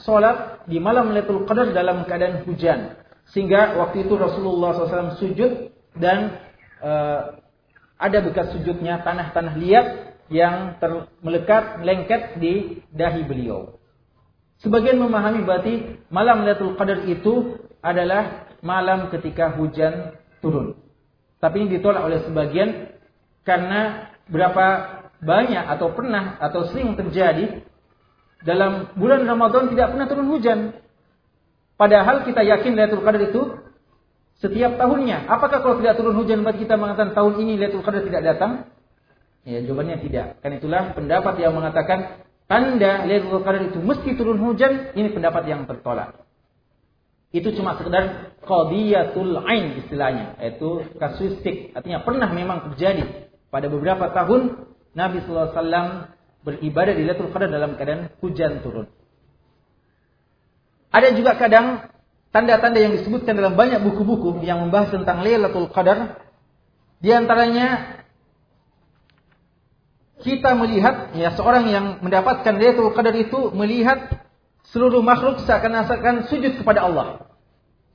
sholat di malam Lailatul Qadar dalam keadaan hujan. Sehingga waktu itu Rasulullah SAW sujud dan uh, ada bekas sujudnya tanah-tanah liat yang melekat melengket di dahi beliau. Sebagian memahami berarti malam Lailatul Qadar itu adalah malam ketika hujan turun. Tapi ini ditolak oleh sebagian karena berapa banyak atau pernah atau sering terjadi dalam bulan Ramadan tidak pernah turun hujan. Padahal kita yakin Lailatul Qadar itu setiap tahunnya. Apakah kalau tidak turun hujan berarti kita mengatakan tahun ini Lailatul Qadar tidak datang? Ya, jawabannya tidak. Karena itulah pendapat yang mengatakan tanda Lailatul Qadar itu mesti turun hujan, ini pendapat yang tertolak. Itu cuma sekedar qadiyatul ain istilahnya, yaitu kasuistik. Artinya pernah memang terjadi pada beberapa tahun Nabi sallallahu alaihi wasallam beribadah di Lailatul Qadar dalam keadaan hujan turun. Ada juga kadang tanda-tanda yang disebutkan dalam banyak buku-buku yang membahas tentang Lailatul Qadar. Di antaranya kita melihat ya seorang yang mendapatkan Lailatul Qadar itu melihat seluruh makhluk seakan-akan sujud kepada Allah.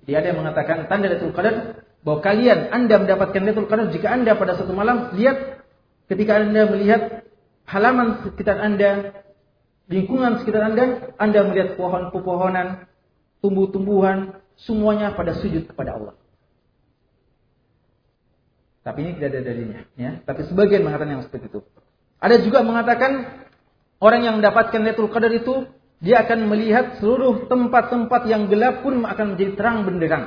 Dia ada yang mengatakan tanda Lailatul Qadar bahwa kalian Anda mendapatkan Lailatul Qadar jika Anda pada satu malam lihat ketika Anda melihat halaman sekitar Anda, lingkungan sekitar Anda, Anda melihat pohon-pepohonan, tumbuh-tumbuhan, semuanya pada sujud kepada Allah. Tapi ini tidak ada dalilnya, ya. Tapi sebagian mengatakan yang seperti itu. Ada juga mengatakan orang yang mendapatkan Lailatul Qadar itu dia akan melihat seluruh tempat-tempat yang gelap pun akan menjadi terang benderang.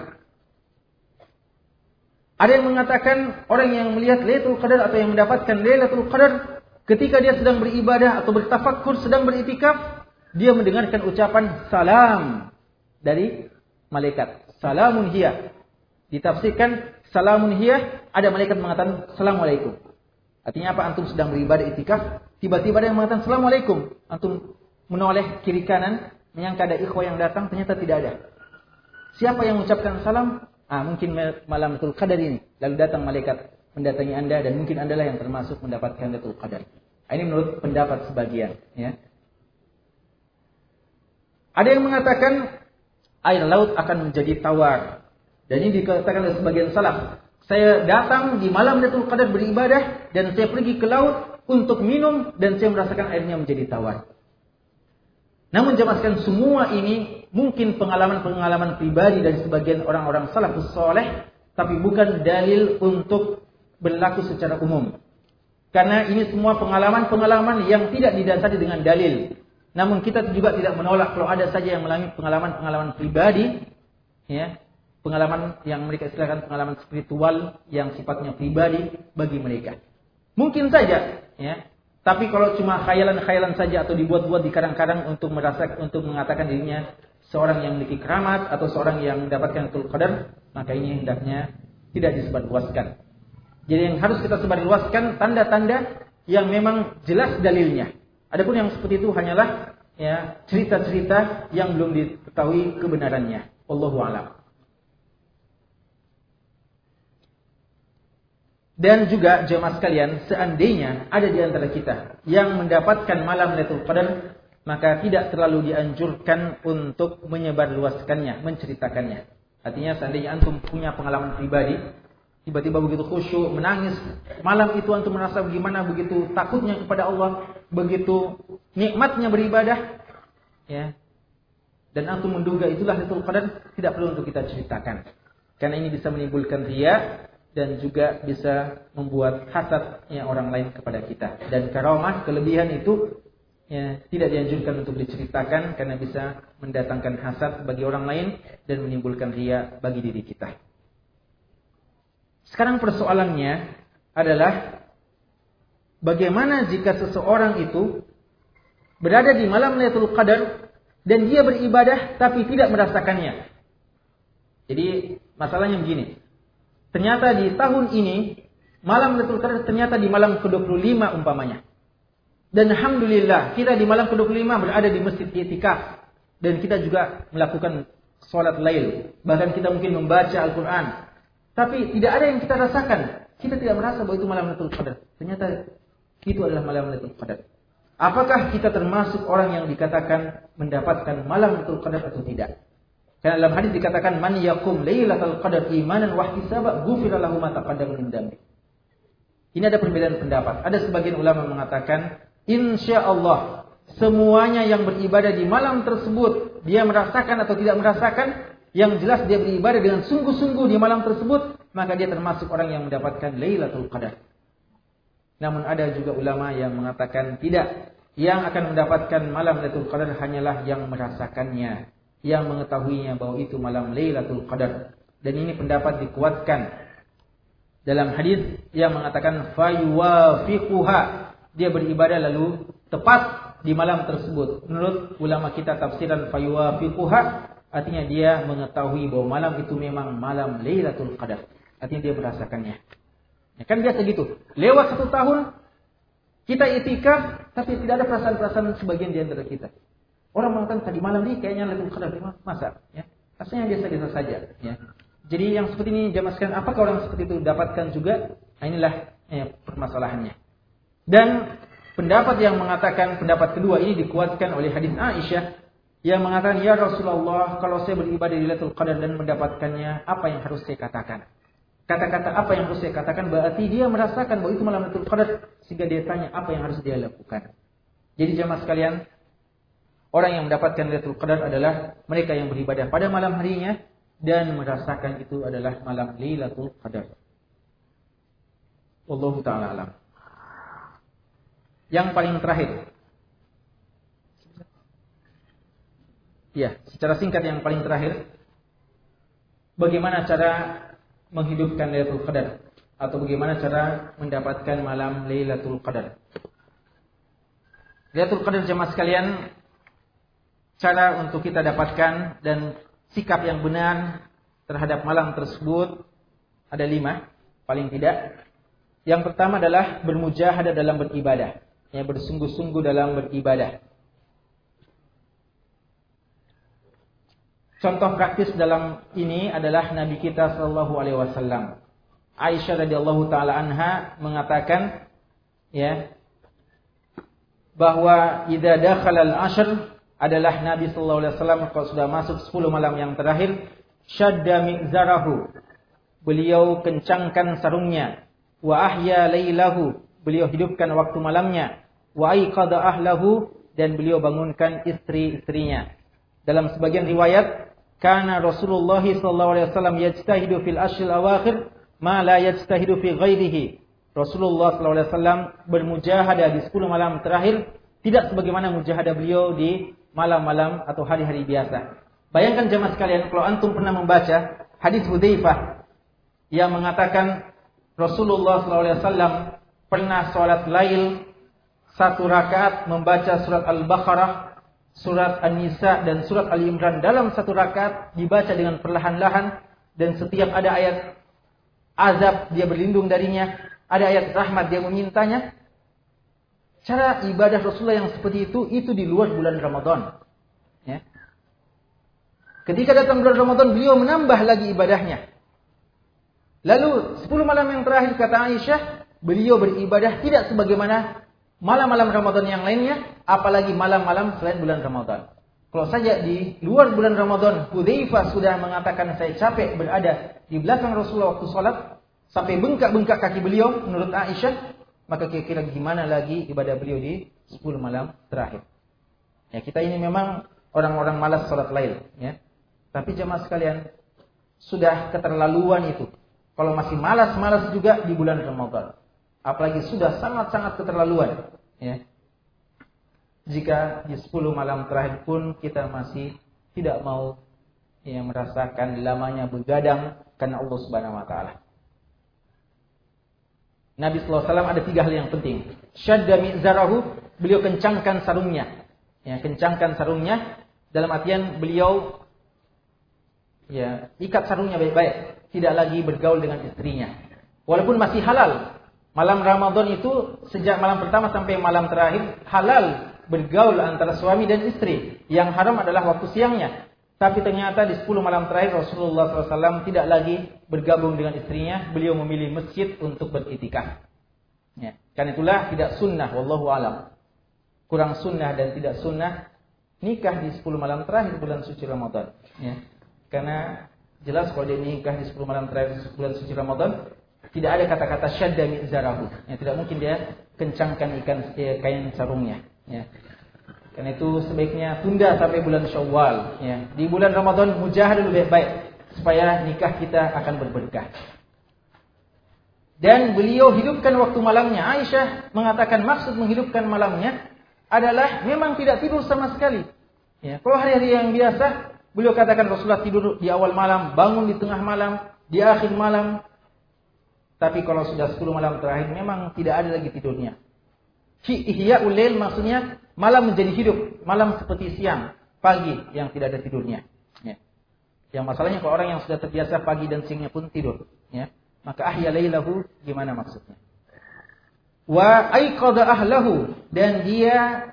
Ada yang mengatakan orang yang melihat Lailatul Qadar atau yang mendapatkan Lailatul Qadar ketika dia sedang beribadah atau bertafakur, sedang beritikaf, dia mendengarkan ucapan salam dari malaikat. Salamun hiya. Ditafsirkan salamun hiya, ada malaikat mengatakan assalamualaikum. Artinya apa? Antum sedang beribadah itikaf, tiba-tiba ada yang mengatakan Assalamualaikum. Antum menoleh kiri kanan, menyangka ada ikhwah yang datang, ternyata tidak ada. Siapa yang mengucapkan salam? Ah, mungkin malam Lailatul Qadar ini. Lalu datang malaikat mendatangi Anda dan mungkin Anda lah yang termasuk mendapatkan Lailatul Qadar. Ah, ini menurut pendapat sebagian, ya. Ada yang mengatakan air laut akan menjadi tawar. Dan ini dikatakan oleh sebagian salaf. Saya datang di malam Lailatul Qadar beribadah dan saya pergi ke laut untuk minum dan saya merasakan airnya menjadi tawar. Namun jelaskan semua ini mungkin pengalaman-pengalaman pribadi dari sebagian orang-orang salafus soleh, tapi bukan dalil untuk berlaku secara umum. Karena ini semua pengalaman-pengalaman yang tidak didasari dengan dalil. Namun kita juga tidak menolak kalau ada saja yang mengalami pengalaman-pengalaman pribadi, ya, pengalaman yang mereka istilahkan pengalaman spiritual yang sifatnya pribadi bagi mereka. Mungkin saja, ya. Tapi kalau cuma khayalan-khayalan saja atau dibuat-buat di kadang-kadang untuk merasa untuk mengatakan dirinya seorang yang memiliki keramat atau seorang yang mendapatkan tul qadar, maka ini hendaknya tidak disebarluaskan. Jadi yang harus kita sebarluaskan tanda-tanda yang memang jelas dalilnya. Adapun yang seperti itu hanyalah ya cerita-cerita yang belum diketahui kebenarannya. Allahu a'lam. Dan juga jemaah sekalian, seandainya ada di antara kita yang mendapatkan malam Lailatul Qadar, maka tidak terlalu dianjurkan untuk menyebarluaskannya, menceritakannya. Artinya seandainya antum punya pengalaman pribadi, tiba-tiba begitu khusyuk, menangis, malam itu antum merasa bagaimana begitu takutnya kepada Allah, begitu nikmatnya beribadah, ya. Dan antum menduga itulah Lailatul Qadar, tidak perlu untuk kita ceritakan. Karena ini bisa menimbulkan ria dan juga bisa membuat hasadnya orang lain kepada kita. Dan karamah, kelebihan itu ya, tidak dianjurkan untuk diceritakan karena bisa mendatangkan hasad bagi orang lain dan menimbulkan ria bagi diri kita. Sekarang persoalannya adalah bagaimana jika seseorang itu berada di malam Lailatul Qadar dan dia beribadah tapi tidak merasakannya. Jadi masalahnya begini, Ternyata di tahun ini malam Lailatul Qadar ternyata di malam ke-25 umpamanya. Dan alhamdulillah kita di malam ke-25 berada di masjid I'tikaf dan kita juga melakukan salat lail, bahkan kita mungkin membaca Al-Qur'an. Tapi tidak ada yang kita rasakan. Kita tidak merasa bahwa itu malam Lailatul Qadar. Ternyata itu adalah malam Lailatul Qadar. Apakah kita termasuk orang yang dikatakan mendapatkan malam Lailatul Qadar atau tidak? Karena dalam hadis dikatakan man yakum lailatul qadar imanan wa ihtisaba ghufira lahu ma taqaddama min dambi. Ini ada perbedaan pendapat. Ada sebagian ulama mengatakan insya Allah semuanya yang beribadah di malam tersebut dia merasakan atau tidak merasakan yang jelas dia beribadah dengan sungguh-sungguh di malam tersebut maka dia termasuk orang yang mendapatkan Lailatul Qadar. Namun ada juga ulama yang mengatakan tidak. Yang akan mendapatkan malam Lailatul Qadar hanyalah yang merasakannya yang mengetahuinya bahwa itu malam Lailatul Qadar. Dan ini pendapat dikuatkan dalam hadis yang mengatakan fayuwafiquha dia beribadah lalu tepat di malam tersebut. Menurut ulama kita tafsiran fayuwafiquha artinya dia mengetahui bahwa malam itu memang malam Lailatul Qadar. Artinya dia merasakannya. Ya kan biasa gitu. Lewat satu tahun kita itikaf tapi tidak ada perasaan-perasaan sebagian di antara kita. Orang mengatakan tadi malam ini kayaknya lebih Qadar masa ya. Rasanya biasa-biasa saja ya. Jadi yang seperti ini jamaah sekalian apakah orang seperti itu dapatkan juga? Nah, inilah ya, permasalahannya. Dan pendapat yang mengatakan pendapat kedua ini dikuatkan oleh hadis Aisyah yang mengatakan ya Rasulullah kalau saya beribadah di Lailatul Qadar dan mendapatkannya apa yang harus saya katakan? Kata-kata apa yang harus saya katakan berarti dia merasakan bahwa itu malam Lailatul Qadar sehingga dia tanya apa yang harus dia lakukan. Jadi jamaah sekalian, Orang yang mendapatkan Lailatul Qadar adalah mereka yang beribadah pada malam harinya dan merasakan itu adalah malam Lailatul Qadar. Wallahu taala alam. Yang paling terakhir. Ya, secara singkat yang paling terakhir. Bagaimana cara menghidupkan Lailatul Qadar atau bagaimana cara mendapatkan malam Lailatul Qadar? Lailatul Qadar jemaah sekalian cara untuk kita dapatkan dan sikap yang benar terhadap malam tersebut ada lima, paling tidak. Yang pertama adalah bermujahadah dalam beribadah. Ya, bersungguh-sungguh dalam beribadah. Contoh praktis dalam ini adalah Nabi kita Shallallahu Alaihi Wasallam. Aisyah radhiyallahu taala anha mengatakan, ya, bahwa idza dakhala al-ashr adalah Nabi sallallahu alaihi wasallam kalau sudah masuk 10 malam yang terakhir syadda mi'zarahu. Beliau kencangkan sarungnya. Wa ahya lailahu beliau hidupkan waktu malamnya. Wa aiqadha ahlahu. Dan beliau bangunkan istri-istrinya. Dalam sebagian riwayat Karena Rasulullah sallallahu alaihi wasallam yajtahidu fil ashril awakhir ma la yajtahidu fi ghairihi. Rasulullah sallallahu alaihi wasallam bermujahadah di 10 malam terakhir. Tidak sebagaimana mujahadah beliau di malam-malam atau hari-hari biasa. Bayangkan jemaah sekalian kalau antum pernah membaca hadis Hudzaifah yang mengatakan Rasulullah wasallam pernah sholat lail satu rakaat membaca surat Al-Baqarah surat An-Nisa dan surat Ali Imran dalam satu rakaat dibaca dengan perlahan-lahan dan setiap ada ayat azab dia berlindung darinya, ada ayat rahmat dia memintanya. Cara ibadah Rasulullah yang seperti itu itu di luar bulan Ramadan. Ya. Ketika datang bulan Ramadan beliau menambah lagi ibadahnya. Lalu 10 malam yang terakhir kata Aisyah, beliau beribadah tidak sebagaimana malam-malam Ramadan yang lainnya, apalagi malam-malam selain bulan Ramadan. Kalau saja di luar bulan Ramadan, Hudzaifah sudah mengatakan saya capek berada di belakang Rasulullah waktu sholat, sampai bengkak-bengkak kaki beliau menurut Aisyah, maka kira-kira gimana lagi ibadah beliau di 10 malam terakhir. Ya, kita ini memang orang-orang malas sholat lain. Ya. Tapi jemaah sekalian, sudah keterlaluan itu. Kalau masih malas-malas juga di bulan Ramadan apalagi sudah sangat-sangat keterlaluan ya jika di 10 malam terakhir pun kita masih tidak mau ya, merasakan lamanya begadang karena Allah Subhanahu wa taala. Nabi wasallam ada tiga hal yang penting. Syadda mi'zarahu, beliau kencangkan sarungnya. Ya, kencangkan sarungnya dalam artian beliau ya ikat sarungnya baik-baik, tidak lagi bergaul dengan istrinya. Walaupun masih halal, Malam Ramadan itu sejak malam pertama sampai malam terakhir halal bergaul antara suami dan istri. Yang haram adalah waktu siangnya. Tapi ternyata di 10 malam terakhir Rasulullah SAW tidak lagi bergabung dengan istrinya. Beliau memilih masjid untuk beritikaf. Ya. Karena itulah tidak sunnah. Wallahu alam. Kurang sunnah dan tidak sunnah nikah di 10 malam terakhir bulan suci Ramadan. Ya. Karena jelas kalau dia nikah di 10 malam terakhir bulan suci Ramadan tidak ada kata-kata syadda mi'zarahu. Ya, tidak mungkin dia kencangkan ikan ya, kain sarungnya. Ya. Karena itu sebaiknya tunda sampai bulan Syawal. Ya. Di bulan Ramadan mujahadah lebih baik supaya nikah kita akan berberkah. Dan beliau hidupkan waktu malamnya. Aisyah mengatakan maksud menghidupkan malamnya adalah memang tidak tidur sama sekali. Ya. Kalau hari-hari yang biasa, beliau katakan Rasulullah tidur di awal malam, bangun di tengah malam, di akhir malam, tapi kalau sudah 10 malam terakhir memang tidak ada lagi tidurnya. Ihya ulail maksudnya malam menjadi hidup, malam seperti siang, pagi yang tidak ada tidurnya. Ya. Yang masalahnya kalau orang yang sudah terbiasa pagi dan siangnya pun tidur, ya. Maka ahya lailahu gimana maksudnya? Wa aiqadha ahlahu dan dia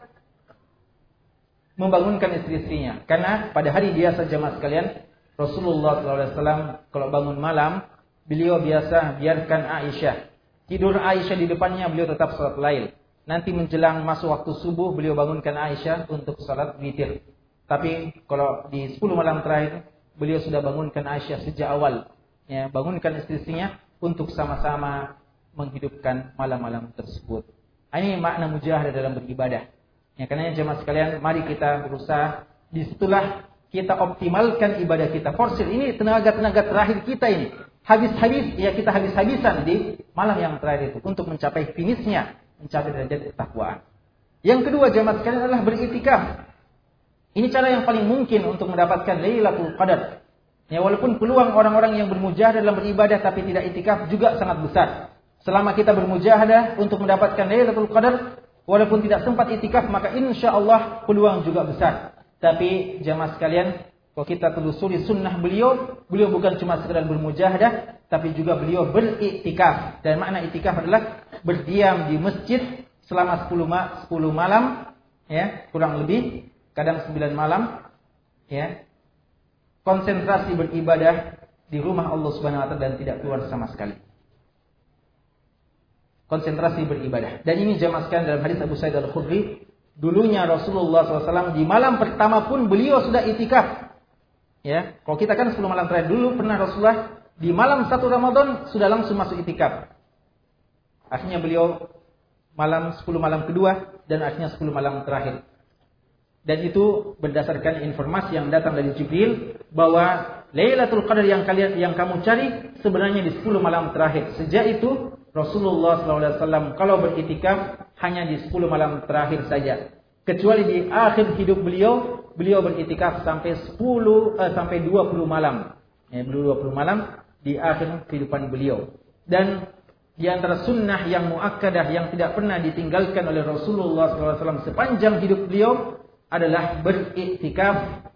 membangunkan istri-istrinya. Karena pada hari biasa jemaah sekalian, Rasulullah SAW kalau bangun malam Beliau biasa biarkan Aisyah. Tidur Aisyah di depannya, beliau tetap salat lail. Nanti menjelang masuk waktu subuh, beliau bangunkan Aisyah untuk salat witir. Tapi kalau di 10 malam terakhir, beliau sudah bangunkan Aisyah sejak awal. Ya, bangunkan istri-istrinya untuk sama-sama menghidupkan malam-malam tersebut. Ini makna mujahadah dalam beribadah. Ya, karena jemaah sekalian, mari kita berusaha di situlah kita optimalkan ibadah kita. Forsil ini tenaga-tenaga terakhir kita ini habis-habis ya kita habis-habisan di malam yang terakhir itu untuk mencapai finishnya, mencapai derajat ketakwaan. Yang kedua jamaah sekalian adalah beritikaf. Ini cara yang paling mungkin untuk mendapatkan Lailatul Qadar. Ya walaupun peluang orang-orang yang bermujahadah dalam beribadah tapi tidak itikaf juga sangat besar. Selama kita bermujahadah untuk mendapatkan Lailatul Qadar, walaupun tidak sempat itikaf maka insya Allah peluang juga besar. Tapi jamaah sekalian, kalau kita telusuri sunnah beliau, beliau bukan cuma sekedar bermujahadah, tapi juga beliau beriktikaf. Dan makna iktikaf adalah berdiam di masjid selama 10, ma 10 malam, ya kurang lebih, kadang 9 malam, ya. konsentrasi beribadah di rumah Allah Subhanahu wa taala dan tidak keluar sama sekali. Konsentrasi beribadah. Dan ini jamaah sekalian dalam hadis Abu Sa'id Al-Khudri, dulunya Rasulullah SAW di malam pertama pun beliau sudah itikaf. Ya, kalau kita kan 10 malam terakhir dulu pernah Rasulullah di malam satu Ramadan sudah langsung masuk itikaf. Akhirnya beliau malam 10 malam kedua dan akhirnya 10 malam terakhir. Dan itu berdasarkan informasi yang datang dari Jibril bahwa Lailatul Qadar yang kalian yang kamu cari sebenarnya di 10 malam terakhir. Sejak itu Rasulullah SAW kalau beriktikaf hanya di 10 malam terakhir saja. Kecuali di akhir hidup beliau, beliau beriktikaf sampai 10 eh, sampai 20 malam. Ya, 20 malam di akhir kehidupan beliau. Dan di antara sunnah yang muakkadah yang tidak pernah ditinggalkan oleh Rasulullah SAW sepanjang hidup beliau adalah beriktikaf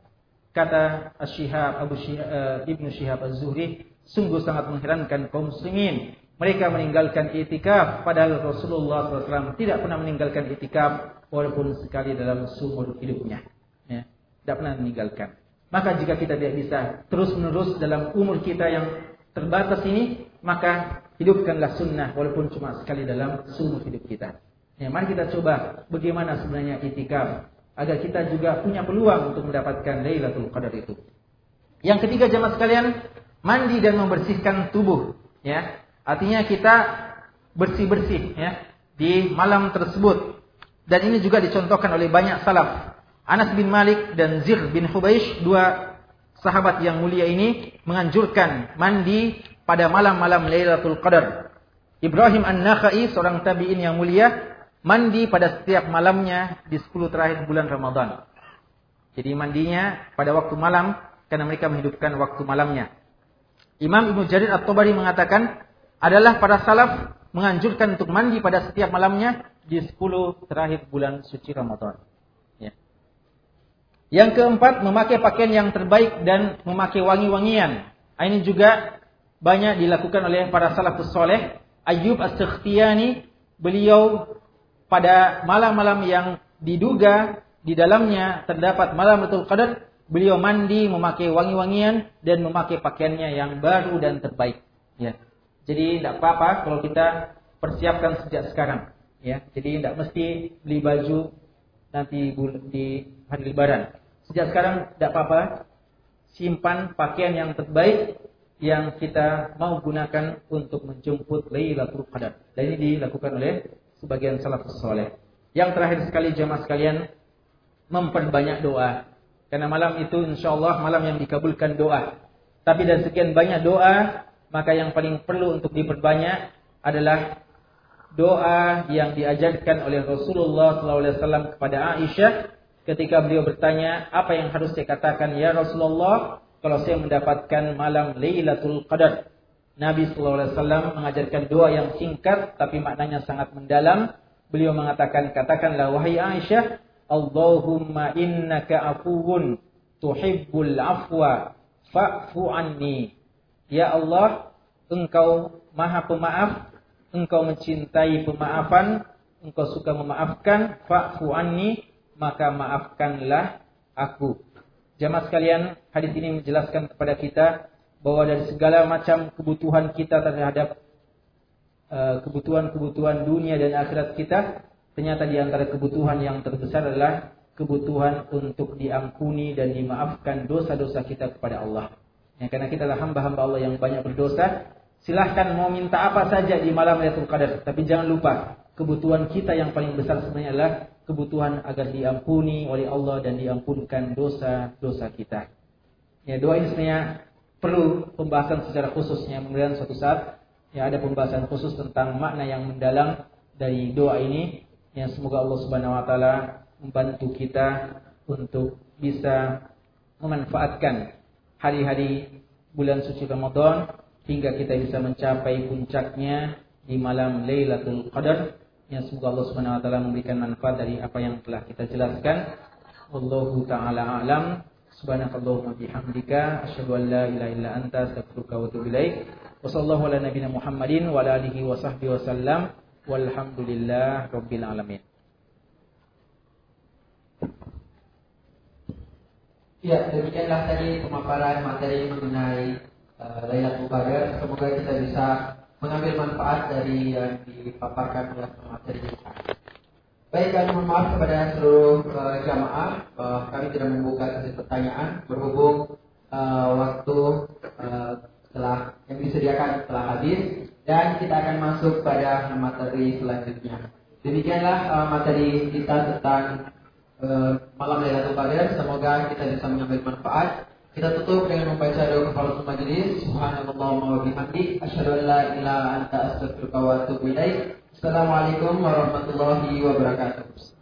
kata Syihab Abu Syihab, uh, Ibnu Syihab Az-Zuhri sungguh sangat mengherankan kaum muslimin mereka meninggalkan itikaf padahal Rasulullah SAW tidak pernah meninggalkan itikaf walaupun sekali dalam sumur hidupnya ya, tidak pernah meninggalkan maka jika kita tidak bisa terus menerus dalam umur kita yang terbatas ini, maka hidupkanlah sunnah walaupun cuma sekali dalam seumur hidup kita. Ya, mari kita coba bagaimana sebenarnya itikaf agar kita juga punya peluang untuk mendapatkan Lailatul Qadar itu. Yang ketiga jemaah sekalian, mandi dan membersihkan tubuh, ya. Artinya kita bersih-bersih ya di malam tersebut. Dan ini juga dicontohkan oleh banyak salaf. Anas bin Malik dan Zir bin Hubaish, dua sahabat yang mulia ini menganjurkan mandi pada malam-malam Lailatul Qadar. Ibrahim An-Nakhai, seorang tabi'in yang mulia, mandi pada setiap malamnya di 10 terakhir bulan Ramadan. Jadi mandinya pada waktu malam karena mereka menghidupkan waktu malamnya. Imam Ibnu Jarir At-Tabari mengatakan adalah para salaf menganjurkan untuk mandi pada setiap malamnya di 10 terakhir bulan suci Ramadan. Yang keempat, memakai pakaian yang terbaik dan memakai wangi-wangian. Ini juga banyak dilakukan oleh para salafus soleh. Ayub As-Sakhtiyani, beliau pada malam-malam yang diduga di dalamnya terdapat malam betul Qadar, beliau mandi memakai wangi-wangian dan memakai pakaiannya yang baru dan terbaik. Ya. Jadi tidak apa-apa kalau kita persiapkan sejak sekarang. Ya. Jadi tidak mesti beli baju nanti di hari lebaran. Sejak sekarang tidak apa-apa, simpan pakaian yang terbaik yang kita mau gunakan untuk menjemput Lailatul Qadar. Dan ini dilakukan oleh sebagian salafus soleh. Yang terakhir sekali jemaah sekalian, memperbanyak doa. Karena malam itu insya Allah malam yang dikabulkan doa. Tapi dari sekian banyak doa, maka yang paling perlu untuk diperbanyak adalah doa yang diajarkan oleh Rasulullah SAW kepada Aisyah ketika beliau bertanya, apa yang harus saya katakan ya Rasulullah kalau saya mendapatkan malam Lailatul Qadar? Nabi sallallahu alaihi wasallam mengajarkan doa yang singkat tapi maknanya sangat mendalam. Beliau mengatakan, katakanlah wahai Aisyah, Allahumma innaka afuwun tuhibbul afwa fa'fu anni. Ya Allah, Engkau Maha Pemaaf, Engkau mencintai pemaafan, Engkau suka memaafkan, fa'fu anni, maka maafkanlah aku. Jamaah sekalian, hadis ini menjelaskan kepada kita bahwa dari segala macam kebutuhan kita terhadap uh, kebutuhan-kebutuhan dunia dan akhirat kita, ternyata di antara kebutuhan yang terbesar adalah kebutuhan untuk diampuni dan dimaafkan dosa-dosa kita kepada Allah. Ya, karena kita adalah hamba-hamba Allah yang banyak berdosa, silahkan mau minta apa saja di malam Lailatul Qadar, tapi jangan lupa kebutuhan kita yang paling besar sebenarnya adalah kebutuhan agar diampuni oleh Allah dan diampunkan dosa-dosa kita. Ya, doa ini sebenarnya perlu pembahasan secara khususnya. Kemudian suatu saat ya ada pembahasan khusus tentang makna yang mendalam dari doa ini. Yang semoga Allah Subhanahu wa taala membantu kita untuk bisa memanfaatkan hari-hari bulan suci Ramadan hingga kita bisa mencapai puncaknya di malam Lailatul Qadar yang semoga Allah Subhanahu wa taala memberikan manfaat dari apa yang telah kita jelaskan. Wallahu taala alam. Subhanakallahumma bihamdika asyhadu an la ilaha illa anta astaghfiruka wa atubu ilaik. Wa sallallahu ala nabiyyina Muhammadin wa ala alihi wa sahbihi wasallam. Walhamdulillah rabbil alamin. Ya, demikianlah tadi pemaparan materi mengenai uh, Lailatul Qadar. Semoga kita bisa mengambil manfaat dari yang dipaparkan oleh materi kita. Baik, kami mohon maaf kepada seluruh uh, jamaah. Uh, kami tidak membuka sesi pertanyaan berhubung uh, waktu uh, setelah yang disediakan telah habis dan kita akan masuk pada materi selanjutnya. Demikianlah uh, materi kita tentang uh, malam Lailatul Qadar. Semoga kita bisa mengambil manfaat. Kita tutup dengan membaca doa kafaratul majelis. Subhanallah wa bihamdi asyhadu an la ilaha anta astaghfiruka wa atubu ilaik. Assalamualaikum warahmatullahi wabarakatuh.